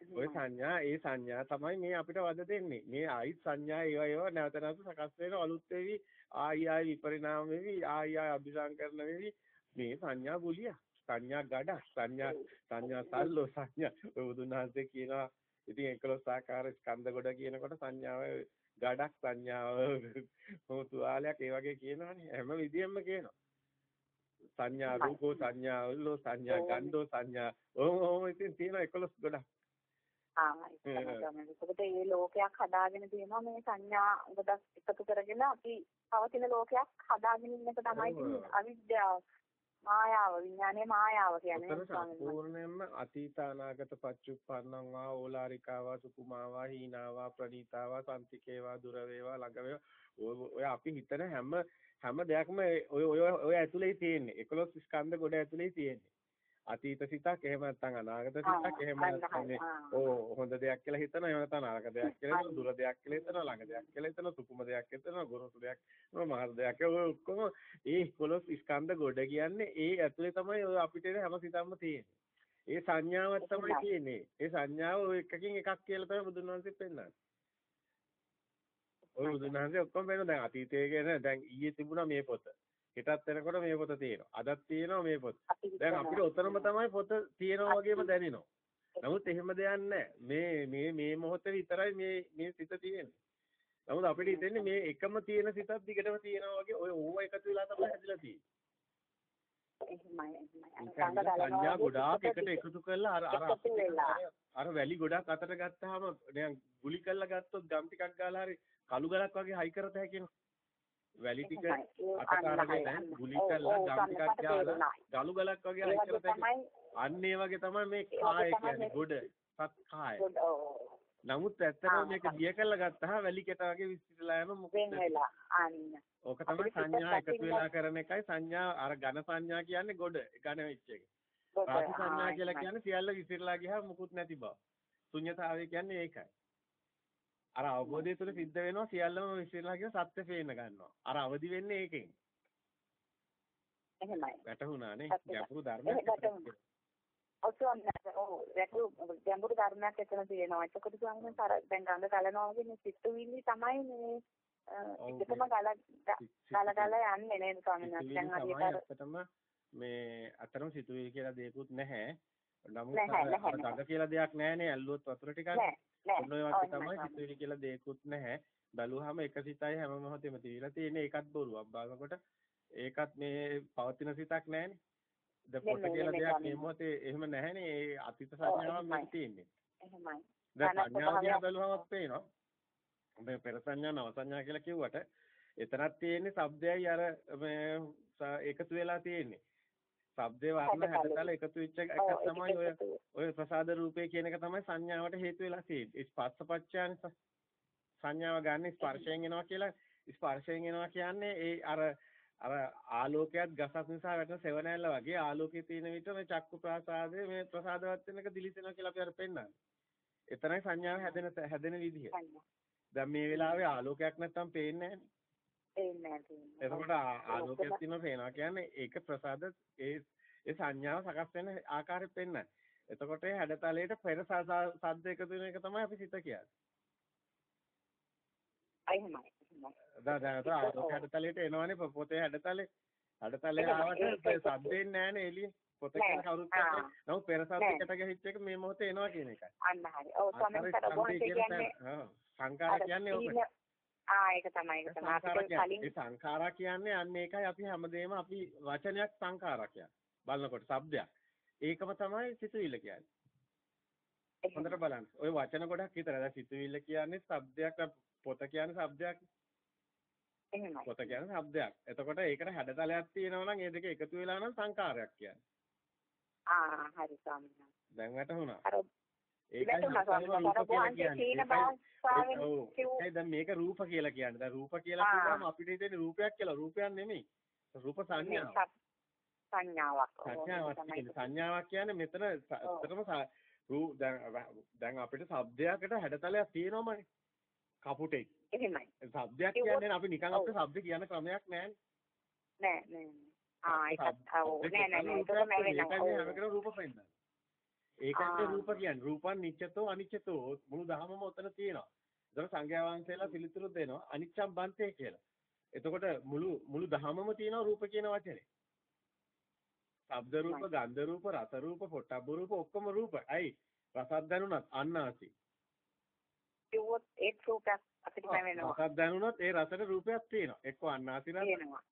ඔය සංඥා ඒ සංඥා තමයි මේ අපිට වද දෙන්නේ. මේ ආයිත් සංඥා ඒවා ඒවා නැවත නැවත සකස් වෙන අලුත් වෙවි. ආයි ආයි විපරිණාම වෙවි. ආයි ආයි අභිසංකරණ වෙවි. මේ සංඥා ගුලිය සංඥා ගඩ. සංඥා සංඥා සල්ලෝ සංඥා. ඔය බුදුන් වහන්සේ කියනවා ඉතින් 11 ආකාර ස්කන්ධ කොට කියනකොට සංඥාව ගඩක් සංඥාව තුවාලයක් ඒ වගේ කියනවනේ. හැම විදියෙම කියනවා. සංඥා රූපෝ සංඥා උල්ලෝ සංඥා ගන්ධෝ සංඥා. ඕම ඕම ඉතින් තියෙන 11 ගොඩක්. ආ ඒකත් මේ ලෝකයක් හදාගෙන තියෙනවා මේ සංඥා ගොඩක් එකතු කරගෙන අපි පවතින ලෝකයක් හදාගෙන ඉන්න එක තමයි අවිද්‍යාව මායාව විඥානයේ මායාව කියන්නේ සම්පූර්ණයෙන්ම අතීත අනාගත පච්චුප්පන්නං වා ඕලාරිකාවා සුකුමාවා හීනාවා ප්‍රණීතාවා සම්තිකේවා දුර වේවා ළඟ වේවා ඔය අපි හිතන හැම හැම දෙයක්ම ඔය ඔය ඔය ඇතුලේ තියෙන්නේ. 11 ස්කන්ධ ගොඩ ඇතුලේ තියෙන්නේ අතීත සිතක් එහෙම නැත්නම් අනාගත සිතක් එහෙම නැත්නම් ඕ හොඳ දෙයක් කියලා හිතනවා එහෙම නැත්නම් නරක දෙයක් කියලා හිතනවා දුර දෙයක් කියලා හිතනවා ළඟ දෙයක් කියලා හිතනවා සුකුම දෙයක් හිතනවා ගොරෝසු දෙයක් මහත් දෙයක් ඔය ඔක්කොම ඒ 11 ස්කන්ධ ගොඩ කියන්නේ ඒ ඇතුලේ තමයි ඔය අපිට හැම සිතක්ම තියෙන්නේ. ඒ සංඥාවක් තමයි තියෙන්නේ. ඒ සංඥාව ඔය එකකින් එකක් කියලා තමයි බුදුන් වහන්සේ පෙන්නන්නේ. ඔය බුදුන් වහන්සේ ඔක්කොම පෙන්නන දැන් අතීතයේ ගැන දැන් ඊයේ තිබුණා මේ පොත හෙටත් එනකොට මේ පොත තියෙනවා. අදත් තියෙනවා මේ පොත. දැන් අපිට උතරම තමයි පොත තියෙනවා වගේම දැනෙනවා. නමුත් එහෙම දෙයක් මේ මේ මේ මොහොතේ විතරයි මේ මේ සිත තියෙන්නේ. නමුත් අපිට හිතෙන්නේ මේ එකම තියෙන සිතක් දිගටම තියෙනවා වගේ ඔය ඕව එකතු වෙලා තමයි හැදිලා තියෙන්නේ. සංඥා ගොඩාක් එකට එකතු කරලා අර අර අර වැලි ගොඩක් අතට ගත්තාම දැන් ගුලි කරලා ගත්තොත් ගම් ටිකක් ගාලා හරි කළු ගලක් වගේ හයි කරත හැකිනේ. වැලි ටික අතකාරගෙන ගුලි කරලා ගම් ටිකක් දාලා ගලු ගලක් වගේ අයින් කරලා අන්න ඒ වගේ තමයි මේ කාය කියන්නේ ගොඩ සත් කාය. නමුත් ඇත්තටම මේක දිය කරලා ගත්තාම වැලි කෙට වගේ විසිරලා යන මොකද වෙලා. අන්න. ඕක තමයි සංඥා එකතු වෙලා කරන එකයි සංඥා. අර ඝන සංඥා කියන්නේ ගොඩ ඝන වෙච්ච එක. රාශි සංඥා කියලා කියන්නේ සියල්ල විසිරලා ගියාම මුකුත් නැති බව. ශුන්‍යතාවය කියන්නේ ඒකයි අර අවබෝධය තුළ සිද්ධ වෙනවා සියල්ලම විශ්ලේෂණය කියන සත්‍ය පේන්න ගන්නවා. අර අවදි වෙන්නේ ඒකෙන්. එහෙමයි. වැටහුණානේ ගැඹුරු ධර්මයක්. ඔසවන්න ඔව්. ගැඹුරු ගැඹුරු ධර්මයක් එතන තියෙනවා. එතකොට ස්වාමීන් වහන්සේ අර දැන් ගඟ කලනවා වගේ මේ සිතුවිලි තමයි මේ එකටම ගල ගල ගල යන්නේ නේද ස්වාමීන් වහන්සේ? දැන් ඇත්තටම මේ අතරම සිතුවිලි කියලා දෙයක්වත් නැහැ. නමුත් අර ගඟ කියලා දෙයක් නැහැනේ ඇල්ලුවොත් වතුර ටිකක් ඔන්න ඔය වගේ තමයි සිතුවිලි කියලා දෙයක්වත් නැහැ. බැලුවාම එක සිතයි හැම මොහොතෙම තියලා තියෙන්නේ ඒකත් බොරුවක්. බලනකොට ඒකත් මේ පවතින සිතක් නැහැනේ. ද පොට කියලා දෙයක් මේ මොහොතේ එහෙම නැහැනේ. ඒ අතීත සංඥාවක් මේ තියෙන්නේ. එහෙමයි. දැන් සංඥාව දිහා බැලුවම පේනවා. මේ පෙර සංඥා නව සංඥා කියලා කිව්වට එතනක් තියෙන්නේ shabdයයි අර මේ එකතු වෙලා තියෙන්නේ. Shabdේ වර්ණ හැඩතල එකතු වෙච්ච එක තමයි ඔය ඔය ප්‍රසාද රූපේ කියන එක තමයි සංඥාවට හේතු වෙලා තියෙන්නේ. ස්පර්ශපච්චයන් සංඥාව ගන්න ස්පර්ශයෙන් එනවා කියලා ස්පර්ශයෙන් එනවා කියන්නේ ඒ අර අර ආලෝකයක් ගසක් නිසා වැටෙන සෙවණැල්ල වගේ ආලෝකයේ තියෙන විට මේ චක්කු ප්‍රසාදයේ මේ ප්‍රසාදවත් වෙන එක දිලිසෙනවා කියලා අපි අර පෙන්නන්නේ. එතරම් සංඥාව හැදෙන හැදෙන විදිය. දැන් මේ වෙලාවේ ආලෝකයක් නැත්තම් පේන්නේ නැහැ. එතකොට ආලෝකයක් තියෙනවා පේනවා කියන්නේ ඒක ප්‍රසාද ඒ ඒ සංඥාව සකස් වෙන ආකාරය පෙන්නයි. එතකොට ඒ හැඩතලයට පෙර සද්ද එකතු වෙන එක තමයි අපි සිත කියන්නේ. අයිමයි. දැන් ආලෝක හැඩතලයට එනවනේ පොතේ හැඩතලේ. හැඩතලේ ආවට සද්දෙන්නේ නැහනේ එළියේ. පොත කියන කවුරුත් නැහැ. නමුත් පෙර සද්දයකට ගහිච්ච එක මේ මොහොතේ එනවා කියන එකයි. අන්න හරි. ඔව් ස්වාමීන් කියන්නේ සංඛාර කියන්නේ ඕක. ආ ඒක තමයි ඒක තමයි. අපිට කලින් ඒ සංඛාරා කියන්නේ අන්න ඒකයි අපි හැමදේම අපි වචනයක් සංඛාරා කියන්නේ. බලනකොට શબ્දයක් ඒකම තමයි සිතුවිල්ල කියන්නේ. හොඳට බලන්න. ওই වචන ගොඩක් විතරයි දැන් සිතුවිල්ල කියන්නේ શબ્දයක් පොත කියන්නේ શબ્දයක් එහෙමයි. පොත කියන්නේ શબ્දයක් එතකොට ඒකට හැඩතලයක් තියෙනවා නම් ඒ දෙක එකතු වෙලා නම් සංඛාරයක් කියන්නේ. ආ හරි ස්වාමීන්. වහන්සේ දැන් වැටහුණා. ඒකයි දැන් මේක රූප කියලා කියන්නේ. දැන් රූප කියලා කියනම අපිට හිතෙන්නේ රූපයක් කියලා. රූපයක් නෙමෙයි. රූප සංඥාවක්. සංඥාවක්. සංඥාවක් කියන්නේ මෙතන ඇත්තටම රූප දැන් අපිට શબ્දයකට හැඩතලයක් තියෙනවමනේ. කපුටෙක්. එහෙමයි. શબ્දයක් කියන්නේ අපි නිකන් අපිට શબ્ද කියන ක්‍රමයක් නැහැ. නෑ නෑ. ආ ඒක ආ නෑ නෑ නෑ. ඒක නෑ. ඒක රූප පෙන්නන. ඒකත් රූප කියන්නේ රූපං නිච්චතෝ අනිච්චතෝ මුළු දහමම උතන තියෙනවා. ඒතර සංඝයා වහන්සේලා පිළිතුරු දෙනවා අනිච්චම් බන්තේ කියලා. එතකොට මුළු මුළු දහමම තියෙනවා රූප කියන වචනේ. ශබ්ද රූප, ගන්ධ රූප, රස රූප, පොට්ටබ්බ රූප ඔක්කොම රූප. ඇයි? රසත් දැනුණත් අන්නාසි. ඒවත් එක් රූපයක් අපිට වෙනවා. රසත් දැනුණත් ඒ රසට රූපයක් තියෙනවා. එක්ක අන්නාසි රස,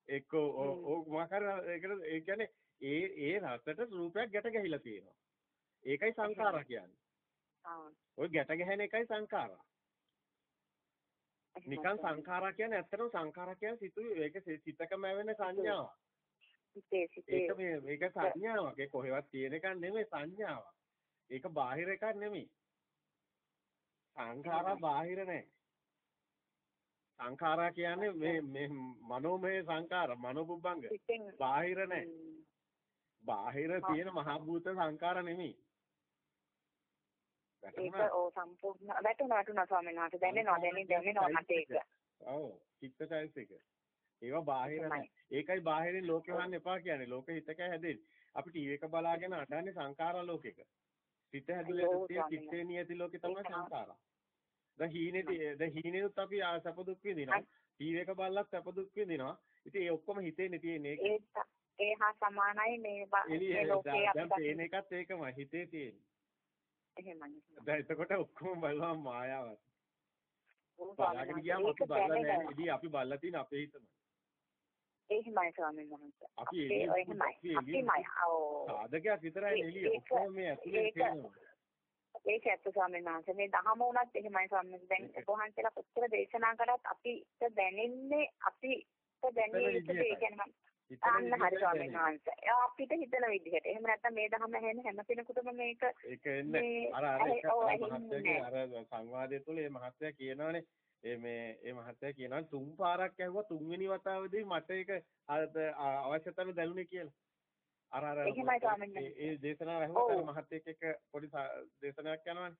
එක්ක ඕ මොකක්ද ඒකට ඒ කියන්නේ ඒ ඒ රසට රූපයක් ගැට ගැහිලා තියෙනවා. ඒකයි සංඛාරා කියන්නේ. ඔය ගැට ගැහෙන එකයි සංඛාරා. නිකන් සංඛාරා කියන්නේ ඇත්තටම සංඛාරා කියන්නේ සිතුවේ ඒක සිතකම වෙන සංඥාවක්. ඒක මේ මේක සංඥාවක්. ඒක කොහෙවත් තියෙන එකක් නෙමෙයි සංඥාවක්. ඒක බාහිර එකක් නෙමෙයි. සංඛාරා බාහිර නැහැ. සංඛාරා කියන්නේ මේ මේ මනෝමය සංඛාර මනෝබුබ්බංග. බාහිර නැහැ. බාහිර තියෙන මහා භූත සංඛාර නෙමෙයි. ඒක ඕ සම්පූර්ණ වැටුණා වැටුණා ස්වාමීන් වහන්සේ දැනෙනවා දැනෙන දැනෙනවා මට ඒක. ඔව් චිත්තචෛතසික. ඒවා බාහිර. ඒකයි බාහිරින් ලෝකේ හොයන්න එපා කියන්නේ. ලෝකෙ හිතකයි හැදෙන්නේ. අපි ටීවී එක බලාගෙන අඬන්නේ සංඛාර ලෝකෙක. සිත හැදුලේ චිත්තේ නියති ලෝකේ තමයි සංඛාරා. දැන් හීනේදී දැන් හීනේත් අපි සැප දුක් විඳිනවා. ටීවී එක බලලත් සැප දුක් විඳිනවා. ඉතින් ඒ ඔක්කොම හිතේනේ තියෙන්නේ ඒක. ඒ හා සමානයි මේ ලෝකේ අපිට. දැන් පේන එකත් ඒකමයි හිතේ තියෙන්නේ. එහෙමයි. දැන් එතකොට ඔක්කොම බලනවා මායාවක්. බලාගෙන ගියාම අපි බලලා නැහැ. ඉතින් අපි බලලා තියෙන අපේ හිතම. එහෙමයි ස්වාමීන් වහන්සේ. අපි එහෙමයි. අපිමයි. ඔව්. සාධකයක් විතරයි එළිය. ඔක්කොම මේ ඇතුලේ තියෙනවා. ඒක ඇත්ත ස්වාමීන් වහන්සේ මේ දහම උනත් එහෙමයි ස්වාමීන් දැන් වහන්සේලා කොච්චර දේශනා කරත් අපිට දැනෙන්නේ අපිට දැනෙන්නේ ඒ කියන්නේ අන්න හරි ස්වාමීන් වහන්සේ. අපිට හිතන විදිහට. එහෙම නැත්නම් මේ දහම ඇහෙන හැම කෙනෙකුටම මේක ඒක එන්නේ අර අර මහත්යගේ අර සංවාදයේ තුල මේ මහත්ය කියනවානේ ඒ මේ ඒ මහත්ය කියනවා තුන් පාරක් ඇහුවා තුන්වෙනි වතාවේදී මට ඒක අවශ්‍යතර දැනුනේ කියලා. අර අර ඒ දේශනාව ඇහුවා මහත්යෙක් එක්ක පොඩි දේශනාවක් යනවානේ.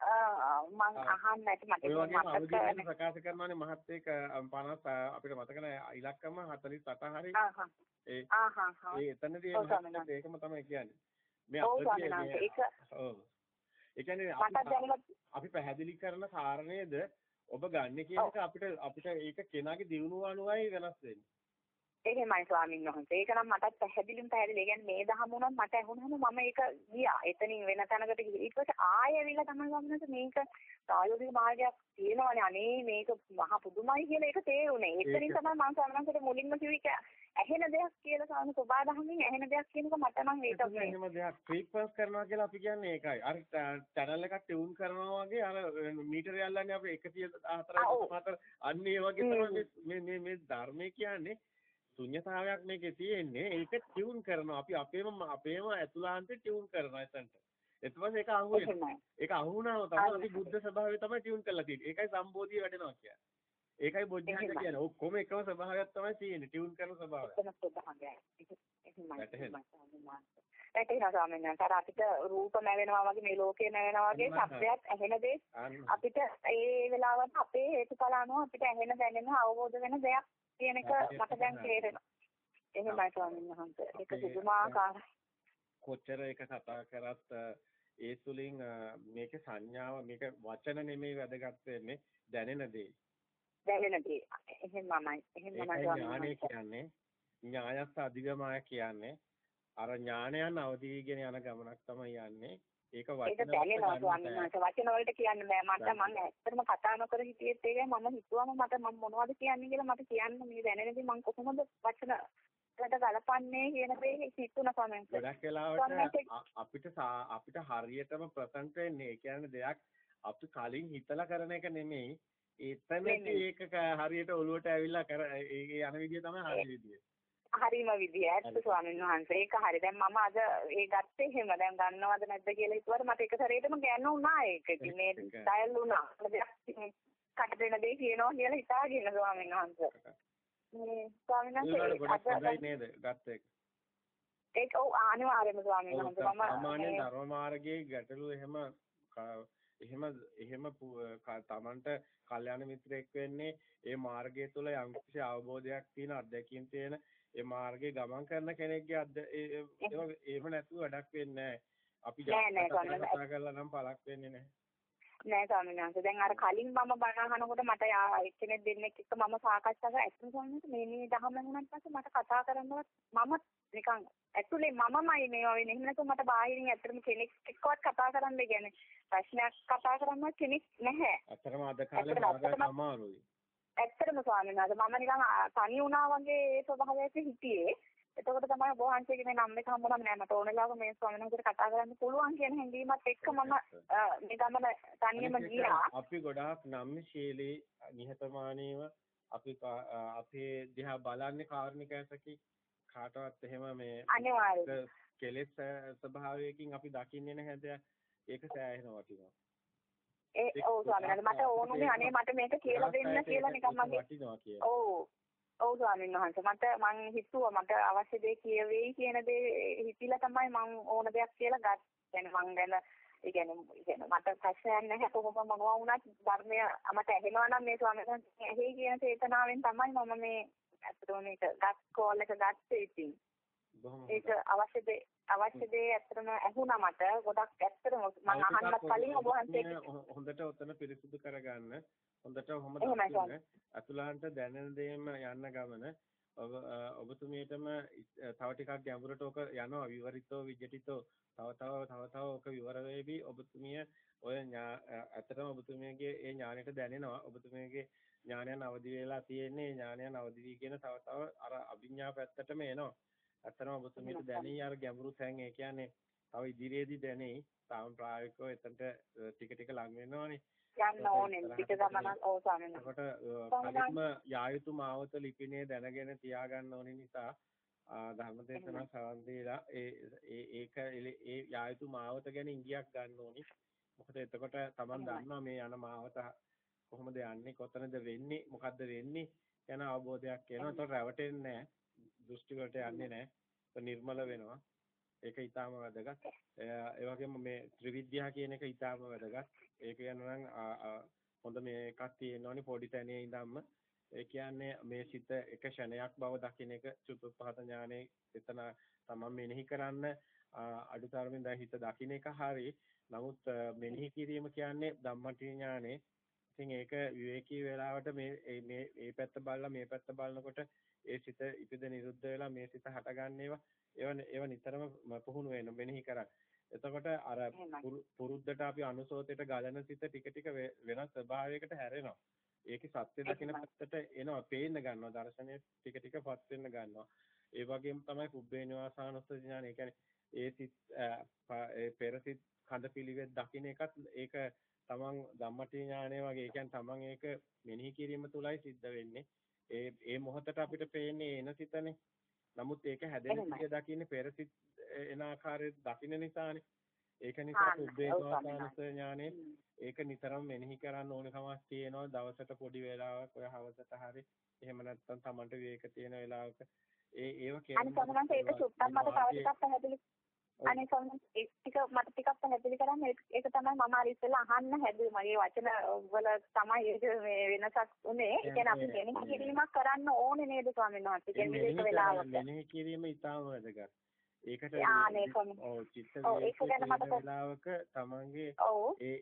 මම අහන්න නැති මට වගේම අවදි ප්‍රකාශ කරනවානේ මහත්යක 50 අපිට මතක නැහැ. ඉලක්කම 48 හරි ඒ ඒ එතනදී ඒකම තමයි කියන්නේ. මේ අවදි ඒක ඔව්. ඒ කියන්නේ අපි පැහැදිලි කරන කාරණේද ඔබ ගන්න කියන එක අපිට අපිට ඒක කෙනාගේ දිනුව අනුවයි වෙනස් වෙන්නේ. එහෙමයි ස්වාමීන් වහන්සේ. ඒක නම් මටත් පැහැදිලිම පැහැදිලි. ඒ කියන්නේ මේ දහම උනත් මට ඇහුනහම මම ඒක ගියා. එතනින් වෙන තැනකට ගිහින් ඊට පස්සේ ආයෙ ඇවිල්ලා තමයි ගමනට මේක ප්‍රායෝගික මාර්ගයක් තියෙනවානේ. අනේ මේක මහා පුදුමයි කියලා ඒක තේරුනේ. එතනින් තමයි මම ස්වාමීන් මුලින්ම කිව්වේ ඇහෙන දෙයක් කියලා සාන සබා දහමින් ඇහෙන දෙයක් කියනක මට නම් ඒක එහෙම දෙයක් ෆ්‍රීකවන්ස් කරනවා කියලා අපි කියන්නේ ඒකයි. අර channel එකක් ටියුන් කරනවා වගේ අර මීටරය අල්ලන්නේ අපි 104 අන්න ඒ වගේ තමයි මේ මේ මේ ධර්මයේ කියන්නේ ශුන්‍යතාවයක් මේකේ තියෙන්නේ. ඒක ටියුන් කරනවා. අපි අපේම අපේම ඇතුළාන්තේ ටියුන් කරනවා එතනට. ඊට පස්සේ ඒක අහු වෙනවා ඒක අහු වුණාම තමයි අපි බුද්ධ ස්වභාවය තමයි ටියුන් කරලා තියෙන්නේ. ඒකයි සම්බෝධිය වැඩෙනවා කියන්නේ. ඒකයි බොජ්ජංග කියන්නේ. ඔක්කොම එකම ස්වභාවයක් තමයි තියෙන්නේ. ටියුන් කරන ස්වභාවය. වැටෙනවා ස්වාමීන් වහන්සේ. අර අපිට රූප නැවෙනවා වගේ මේ ලෝකේ නැවෙනවා වගේ ශබ්දයක් ඇහෙන දේ අපිට ඒ වෙලාවට අපේ හේතුඵල අනුව අපිට ඇහෙන දැනෙන අවබෝධ වෙන දෙයක් කියන එක මට දැන් තේරෙනවා. එහෙමයි ස්වාමීන් වහන්සේ. ඒක පුදුමාකාරයි. කොච්චර එක කතා කරත් ඒ තුලින් මේකේ සංඥාව මේක වචන නෙමෙයි වැදගත් වෙන්නේ දැනෙන දේ. දැනෙන දේ. එහෙමමයි. එහෙමමයි ඥානය කියන්නේ ඥායස්ස අධිගමය කියන්නේ අර ඥානයන් අවදි වීගෙන යන ගමනක් තමයි යන්නේ. ඒක වචන දැනෙනවා ස්වාමීන් වහන්සේ. වචන වලට කියන්න බෑ. මට මම ඇත්තටම කතා නොකර හිටියෙත් ඒකයි මම හිතුවම මට මම මොනවද කියන්නේ කියලා මට කියන්න මේ දැනෙනදී මම කොහොමද වචන වලට ගලපන්නේ කියන දේ හිතුණා ස්වාමීන් වහන්සේ. අපිට අපිට හරියටම ප්‍රසන්ට් වෙන්නේ. ඒ කියන්නේ දෙයක් අපි කලින් හිතලා කරන එක නෙමෙයි. එතනදී ඒක හරියට ඔලුවට ඇවිල්ලා කර ඒ යන විදිය තමයි හරි විදිය හරිම විදිය. ඇත්ත ස්වාමීන් වහන්සේ. ඒක හරි. දැන් මම අද ඒ ගත්තේ එහෙම දැන් ගන්නවද නැද්ද කියලා හිතුවට මට එක සැරේටම ගෑනු වුණා ඒක. ඉතින් මේ ඩයල් වුණා. කට දෙන දේ කියනවා කියලා හිතාගෙන ස්වාමීන් වහන්සේ. මේ ස්වාමීන් වහන්සේ එක ඒක ඔව් අනිවාර්යයෙන්ම ස්වාමීන් වහන්සේ මම සාමාන්‍ය ධර්ම මාර්ගයේ ගැටලු එහෙම එහෙම එහෙම තමන්ට කල්යාණ මිත්‍රයෙක් වෙන්නේ ඒ මාර්ගය තුළ යම්කිසි අවබෝධයක් තියෙන අත්දැකීම් තියෙන ඒ මාර්ගේ ගමන් කරන කෙනෙක්ගේ අද ඒව නැතුව වැඩක් වෙන්නේ. අපි කතා කරලා නම් පළක් වෙන්නේ නැහැ. නෑ ස්වාමීන් වහන්සේ දැන් අර කලින් මම බණ අහනකොට මට එක්කෙනෙක් දෙන්නෙක් එක්ක මම සාකච්ඡා කරා ඇත්තම ස්වාමීන් මේ මේ දහම වුණාට පස්සේ මට කතා කරන්නවත් මම නිකන් ඇතුලේ මමමයි මේවා වෙන්නේ එහෙම නැත්නම් මට බාහිරින් ඇත්තටම කෙනෙක් එක්කවත් කතා කරන්න කියන්නේ ප්‍රශ්නයක් කතා කරන්න කෙනෙක් නැහැ. ඇත්තටම අද කාලේ අමාරුයි. ඇත්තටම ස්වාමීන් වහන්සේ මම නිකන් තනි වුණා වගේ ඒ ස්වභාවයක හිටියේ. එතකොට තමයි ඔබ වහන්සේගේ මේ නම් එක හම්බුනම නෑ මට ඕන වෙලාවක මේ ස්වාමීන් වහන්සේට කතා කරන්න පුළුවන් කියන හැඟීමත් එක්ක මම මේ ගමන තනියම ගියා. අපි ගොඩාක් නම්ශීලී නිහතමානීව අපි අපේ දිහා බලන්නේ කාර්මික ඇසකි කාටවත් එහෙම මේ අනිවාර්යයෙන් කෙලෙස් ස්වභාවයකින් අපි දකින්නේ නැහැ ඒක සෑහෙනවා වටිනවා. ඒ ඔව් ස්වාමීන් වහන්සේ මට ඕනුනේ අනේ මට මේක කියලා දෙන්න කියලා නිකන් මගේ ඔව් ඔව් ස්වාමීන් වහන්සේ මට මං හිතුවා මට අවශ්‍ය දේ කියවෙයි කියන දේ හිතිලා තමයි මං ඕන දෙයක් කියලා ගත්තේ. මං ගැන ඒ කියන්නේ මට ප්‍රශ්නයක් නැහැ කොහොම මොනවා වුණත් ධර්මය මට ඇහෙනවා නම් මේ ස්වාමීන් වහන්සේ ඇහි කියන චේතනාවෙන් තමයි මම මේ අත්‍තරම මේක ගත් කෝල් එක ගත්තේ ඉතින්. ඒක අවශ්‍ය දේ අවශ්‍ය දේ ඇත්තටම ඇහුණා මට. ගොඩක් ඇත්තටම මම අහන්නත් කලින් ඔබ වහන්සේ හොඳට ඔතන පිරිසුදු කරගන්න. හොඳට ඔහොම දකින්න. අතුලාන්ට දැනෙන දේම යන්න ගමන ඔබ ඔබතුමියටම තව ටිකක් ගැඹුරට ඔක යනවා. විවරිතෝ විජටිතෝ. තව තව තව තව ඔක විවර වෙවි ඔබතුමිය ඔය ඇත්තටම ඔබතුමියගේ ඒ ඥාණයට දැනෙනවා. ඔබතුමියගේ ඥානයන් අවදි වෙලා තියෙන්නේ. ඥානයන් අවදි වී කියන තව තව අර අභිඥා පැත්තටම එනවා ඇත්තටම ඔබතුමීට දැනෙයි අර ගැඹුරු තැන් ඒ කියන්නේ තව ඉදිරියේදී දැනෙයි. තාම ප්‍රායෝගිකව එතනට ටික ටික ලඟ වෙනවනේ. යන්න ඕනේ පිට ගමනක් ඕ සාමන. ඒකට කලින්ම යායුතු මාවත ලිපිනේ දැනගෙන තියාගන්න ඕනේ නිසා ධර්මදේශනා සවන් දීලා ඒ ඒ ඒක ඒ යායුතු මාවත ගැන ඉඟියක් ගන්න ඕනේ. මොකද එතකොට Taman දන්නවා මේ යන මාවත කොහොමද යන්නේ කොතනද වෙන්නේ මොකද්ද වෙන්නේ යන අවබෝධයක් එනවා. ඒතකොට රැවටෙන්නේ නැහැ. දෘෂ්ටි වලට යන්නේ නැහැ. නිර්මල වෙනවා. ඒක ඊටාම වැදගත්. ඒ වගේම මේ ත්‍රිවිද්‍යා කියන එක ඊටාම වැදගත්. ඒක යනවා නම් හොඳ මේ එකක් තියෙනවනේ පොඩි තැනේ ඉඳන්ම ඒ කියන්නේ මේ සිත එක ෂණයක් බව දකින්න එක චතුප්පහත ඥානේ එතන තමන් මෙනෙහි කරන්න අඩුතරමින් දැන් හිත දකින්න එක හරි නමුත් මෙනෙහි කිරීම කියන්නේ ධම්මටි ඥානේ ඉතින් ඒක විවේකී වෙලාවට මේ මේ මේ පැත්ත බලලා මේ පැත්ත බලනකොට ඒ සිත ඉපිද නිරුද්ධ වෙලා මේ සිත හටගන්න ඒවා ඒව නිතරම පුහුණු වෙන මෙනෙහි කරන්න. එතකොට අර පුරුද්දට අපි අනුසෝතයට ගලන සිත ටික ටික වෙනස් ස්වභාවයකට හැරෙනවා. ඒකේ සත්‍ය දකින පැත්තට එනවා, පේන්න ගන්නවා. දර්ශනය ටික ටිකපත් වෙන්න ගන්නවා. ඒ වගේම තමයි කුබ්බේ නිවාසානුස්සති ඥාන. ඒ කියන්නේ ඒ සිත් ඒ පෙරසිත කඳ පිළිවෙත් දකින්න එකත් ඒක තමන් ධම්මටි ඥානය වගේ. ඒ කියන්නේ තමන් ඒක මෙනෙහි කිරීම තුලයි සිද්ධ වෙන්නේ. ඒ ඒ මොහොතට අපිට පේන්නේ එන සිතනේ. නමුත් ඒක හැදෙන සිය දකින්නේ පෙරසිත එන ආකාරය දකින්න නිසානේ. ඒක නිසා නිවාසානුස්සති ඥානෙ ඒක නිතරම මෙනෙහි කරන්න ඕන කමක් තියෙනවා. දවසට පොඩි වෙලාවක් ඔය හවසට හරි එහෙම නැත්නම් Tamanට විවේක තියෙන වෙලාවක ඒ ඒව කියන්නේ අනිත් සමනන්ත ඒක සුත්තම් මට තව ටිකක් පැහැදිලි අනිත් සමනන්ත ඒක ටික මට ටිකක් පැහැදිලි කරන්න. ඒක තමයි මම අර ඉස්සෙල්ලා අහන්න හැදුවේ. මගේ වචන වල තමයි ඒක මේ වෙනසක් උනේ. ඒ කියන්නේ අපි මෙනෙහි කිරීමක් කරන්න ඕනේ නේද ස්වාමීන් වහන්සේ? කියන්නේ මේක වෙලාවට මෙනෙහි කිරීම ඉතාම වැදගත්. ඒකට ඔව් චිත්ත වේලාවක තමන්ගේ ඒ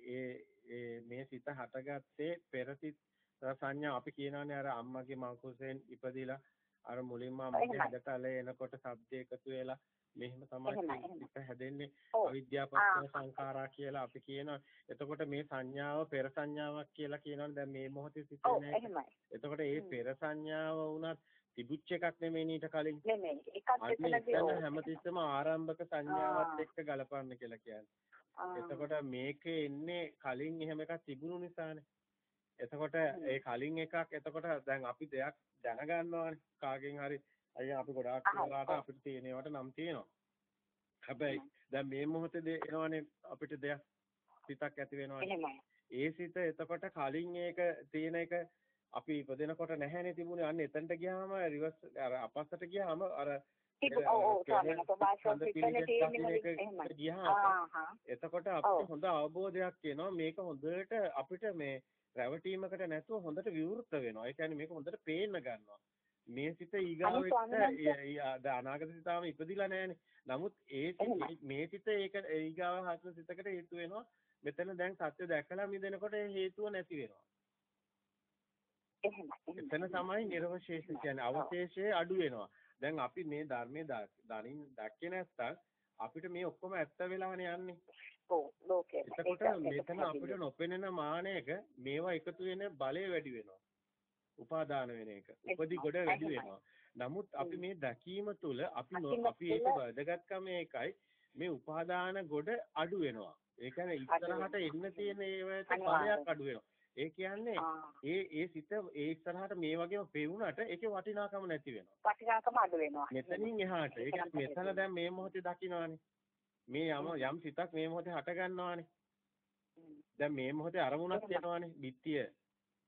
ඒ මේ සිත හටගත්තේ පෙරසිත සංඥා. අපි කියනවානේ අර අම්මගේ මංකුසෙන් ඉපදිලා අර මුලින්ම අම්මගේ හදතලේ එනකොට ශබ්ද එකතු වෙලා මෙහෙම තමයි සිත හැදෙන්නේ අවිද්‍යාපස්ස සංඛාරා කියලා අපි කියනවා. එතකොට මේ සංඥාව පෙර සංඥාවක් කියලා කියනවනේ දැන් මේ මොහොතේ සිත නැහැ. එතකොට ඒ පෙර සංඥාව වුණත් තිබුච්ච එකක් නෙමෙයි ඊට කලින්. නෙමෙයි. එකක් එතනදී හැමතිස්සෙම ආරම්භක සංඥාවත් එක්ක ගලපන්න කියලා කියන්නේ. එතකොට මේකේ එන්නේ කලින් එහෙම එකක් තිබුණු නිසානේ. එතකොට ඒ කලින් එකක් එතකොට දැන් අපි දෙයක් දැනගන්නවානේ කාගෙන් හරි අයියා අපි ගොඩාක් වෙලාට අපිට තියෙන ඒවාට නම් තියෙනවා. හැබැයි දැන් මේ මොහොතේ එනවනේ අපිට දෙයක් සිතක් ඇති වෙනවනේ. ඒ සිත එතකොට කලින් ඒක තියෙන එක අපි ඉපදෙනකොට නැහැනේ තිබුණේ. අන්න එතනට ගියාම රිවර්ස් අර අපස්සට ගියාම අර එතකොට අපිට හොඳ අවබෝධයක් එනවා මේක හොඳට අපිට මේ රැවටීමකට නැතුව හොඳට විවෘත වෙනවා. ඒ කියන්නේ මේක හොඳට පේන්න ගන්නවා. මේ සිත ඊගාවට අනාගත සිතාවම ඉපදිලා නැහැනේ. නමුත් ඒ මේ සිත ඒක ඊගාව හත්න සිතකට හේතු වෙනවා. මෙතන දැන් සත්‍ය දැකලා මිදෙනකොට ඒ හේතුව නැති වෙනවා. එතන තමයි නිර්වශේෂ කියන්නේ අවශේෂයේ අඩු වෙනවා. දැන් අපි මේ ධර්මයේ දනින් දැක්කේ නැත්තම් අපිට මේ ඔක්කොම ඇත්ත වෙලානේ යන්නේ. ඔව් ලෝකේ. එතකොට මෙතන අපිට නොපෙනෙන මානයක මේවා එකතු වෙන බලය වැඩි වෙනවා. උපාදාන වෙන එක. උපදි ගොඩ වැඩි වෙනවා. නමුත් අපි මේ දැකීම තුළ අපි අපි ඒක වැදගත්කම ඒකයි මේ උපාදාන ගොඩ අඩු වෙනවා. ඒ කියන්නේ ඉස්සරහට එන්න තියෙන ඒවට බලයක් අඩු වෙනවා. ඒ කියන්නේ ඒ ඒ සිත ඒ ඉස්සරහට මේ වගේම පෙවුනට ඒකේ වටිනාකම නැති වෙනවා. වටිනාකම අඩු වෙනවා. මෙතනින් එහාට ඒ කියන්නේ මෙතන දැන් මේ මොහොතේ දකින්නවානේ. මේ යම යම් සිතක් මේ මොහොතේ හට ගන්නවානේ. දැන් මේ මොහොතේ අරමුණක් යනවානේ. බිත්තිය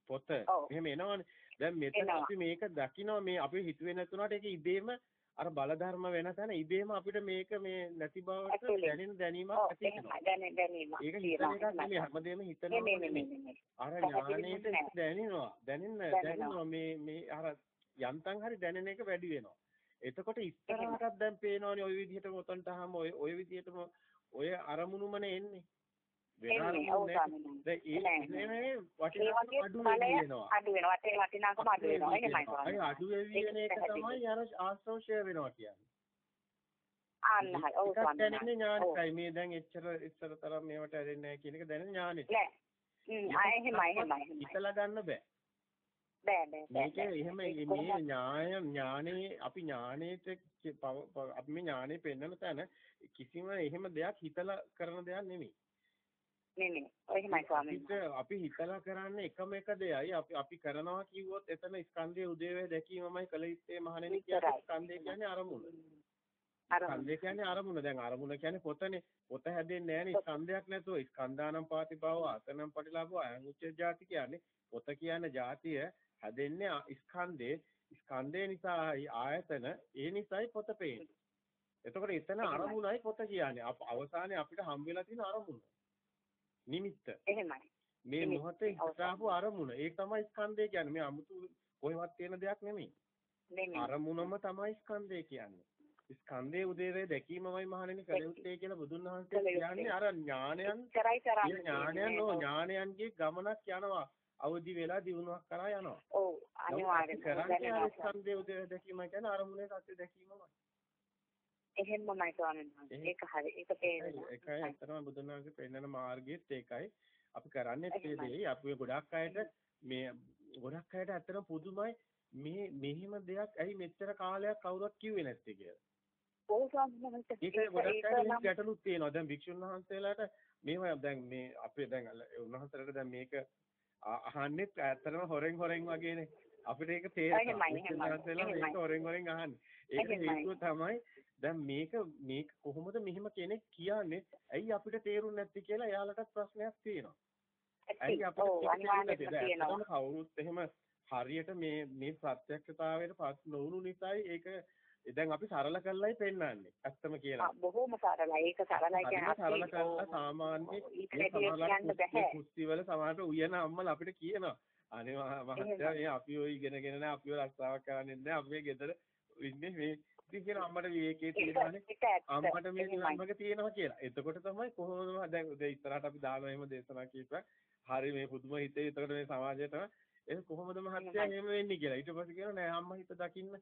පොත එහෙම එනවානේ. දැන් මෙතන අපි මේක දකිනවා මේ අපි හිතුවේ නැතුණාට ඒක ඉබේම අර බල ධර්ම වෙන තැන ඉබේම අපිට මේක මේ නැති බවට දැනෙන දැනීමක් ඇති වෙනවා. දැනෙන දැනීමක්. ඒක හිතන එකක් නෙමෙයි හැමදේම හිතනවා. අර ඥානයේට දැනෙනවා. දැනෙන්න දැනෙනවා මේ මේ අර යන්තම් හරි දැනෙන එක වැඩි වෙනවා. එතකොට ඉස්සරහටත් දැන් පේනවනේ ওই විදිහටම උතන්ට අහම ඔය ඔය විදිහටම ඔය අරමුණුමනේ එන්නේ. අඩු වෙනවා. අඩු වෙනවා. වටිනාකම අඩු වෙනවා. එහෙමයි අඩු වෙන එක තමයි අර ආශ්‍රෝෂය වෙනවා කියන්නේ. අන්න හරි ඔව් ස්වාමීනි. ඥානයි මේ දැන් එච්චර ඉස්සර තරම් මේවට ඇරෙන්නේ නැහැ කියන එක දැනෙන ඥානෙට නෑ හ්ම් එහෙමයි එහෙමයි හිතලා ගන්න බෑ. බෑ බෑ මේක එහෙම මේ ඥාය ඥානේ අපි ඥානේට අපි මේ ඥානේ පෙන්වන තැන කිසිම එහෙම දෙයක් හිතලා කරන දෙයක් නෙමෙයි නෙමෙයි එහෙමයි ස්වාමීනි අපි හිතලා කරන්නේ එකම එක දෙයයි. අපි අපි කරනවා කිව්වොත් එතන ස්කන්ධයේ උදේවේ දැකීමමයි කල යුත්තේ මහණෙනි කියන්නේ ස්කන්ධය කියන්නේ අරමුණ. ස්කන්ධය කියන්නේ අරමුණ. දැන් අරමුණ කියන්නේ පොතනේ. පොත හැදෙන්නේ නැහැ නේ ස්කන්ධයක් නැතුව. ස්කන්ධානම් පාති භව අතනම් පටිලාභව අයං උච්ච ජාති කියන්නේ පොත කියන්නේ ජාතිය හැදෙන්නේ ස්කන්ධේ. ස්කන්ධේ නිසා ආයතන. ඒ නිසායි පොත පේන්නේ. එතකොට එතන අරමුණයි පොත කියන්නේ. අවසානයේ අපිට හම් වෙලා තියෙන අරමුණ. නිමිත්ත. එහෙමයි. මේ මොහොතේ හිතාපු අරමුණ. ඒක තමයි ස්කන්ධය කියන්නේ. මේ 아무තු කොහෙවත් තියෙන දෙයක් නෙමෙයි. අරමුණම තමයි ස්කන්ධය කියන්නේ. ස්කන්ධයේ උදේවේ දැකීමමයි මහණෙනි කලයුත්තේ කියලා බුදුන් වහන්සේ කියන්නේ අර ඥානයන් කරයි කරන්නේ ඥානයන් නෝ ඥානයන්ගේ ගමනක් යනවා අවදි වෙලා දිනුවක් කරා යනවා. ඔව් අනිවාර්යයෙන්ම ස්කන්ධය උදේ දැකීම කියන්නේ අරමුණේ සත්‍ය දැකීමමයි. එහෙමමයි ස්වාමීන් වහන්සේ. ඒක හරි. ඒක තේරෙනවා. ඒකයි ඇත්තටම බුදුන් වහන්සේ පෙන්වන මාර්ගයේත් ඒකයි. අපි කරන්නේ ඒ දෙයි. අපි ගොඩක් අයට මේ ගොඩක් අයට ඇත්තටම පුදුමයි මේ මෙහිම දෙයක් ඇයි මෙච්චර කාලයක් කවුරුත් කිව්වේ නැත්තේ කියලා. ඔව් ස්වාමීන් වහන්සේ. ඒක ගොඩක් අයට ගැටලුත් තියෙනවා. දැන් වික්ෂුන් වහන්සේලාට මේව දැන් මේ අපේ දැන් උන්වහන්සේලාට දැන් මේක අහන්නේ ඇත්තටම හොරෙන් හොරෙන් වගේනේ. අපිට ඒක තේරෙනවා. මේක හොරෙන් හොරෙන් අහන්නේ. ඒක හේතුව තමයි දැන් මේක මේක කොහොමද මෙහෙම කෙනෙක් කියන්නේ? ඇයි අපිට තේරුන්නේ නැති කියලා එයාලටත් ප්‍රශ්නයක් තියෙනවා. ඇයි අපිට තේරෙන්නේ කවුරුත් එහෙම හරියට මේ මේ ප්‍රත්‍යක්ෂතාවයට පත් නොවුණු නිසායි ඒක දැන් අපි සරල කරලයි පෙන්වන්නේ. ඇත්තම කියලා. බොහොම සරලයි. ඒක සරලයි කියන්නේ සරල කරලා සාමාන්‍ය මේ කුස්තිවල සමහරට උයන අම්මලා අපිට කියනවා. අනේ මහත්තයා මේ අපි ඔය ඉගෙනගෙන නැහැ අපිව රස්සාවක් කරන්නේ නැහැ අපි මේ ගෙදර ඉන්නේ මේ ඉතින් කියන අම්මට විවේකයේ තියෙනවානේ අම්මට මේ නිවන්මක තියෙනවා කියලා. එතකොට තමයි කොහොමද දැන් උදේ ඉස්සරහට අපි දානවා එහෙම දේශනා කීපයක්. හරි මේ පුදුම හිතේ එතකොට මේ සමාජයට ඒ කොහොමද මහත්තයා එහෙම වෙන්නේ කියලා. ඊට පස්සේ කියනවා නෑ අම්මා හිත දකින්න.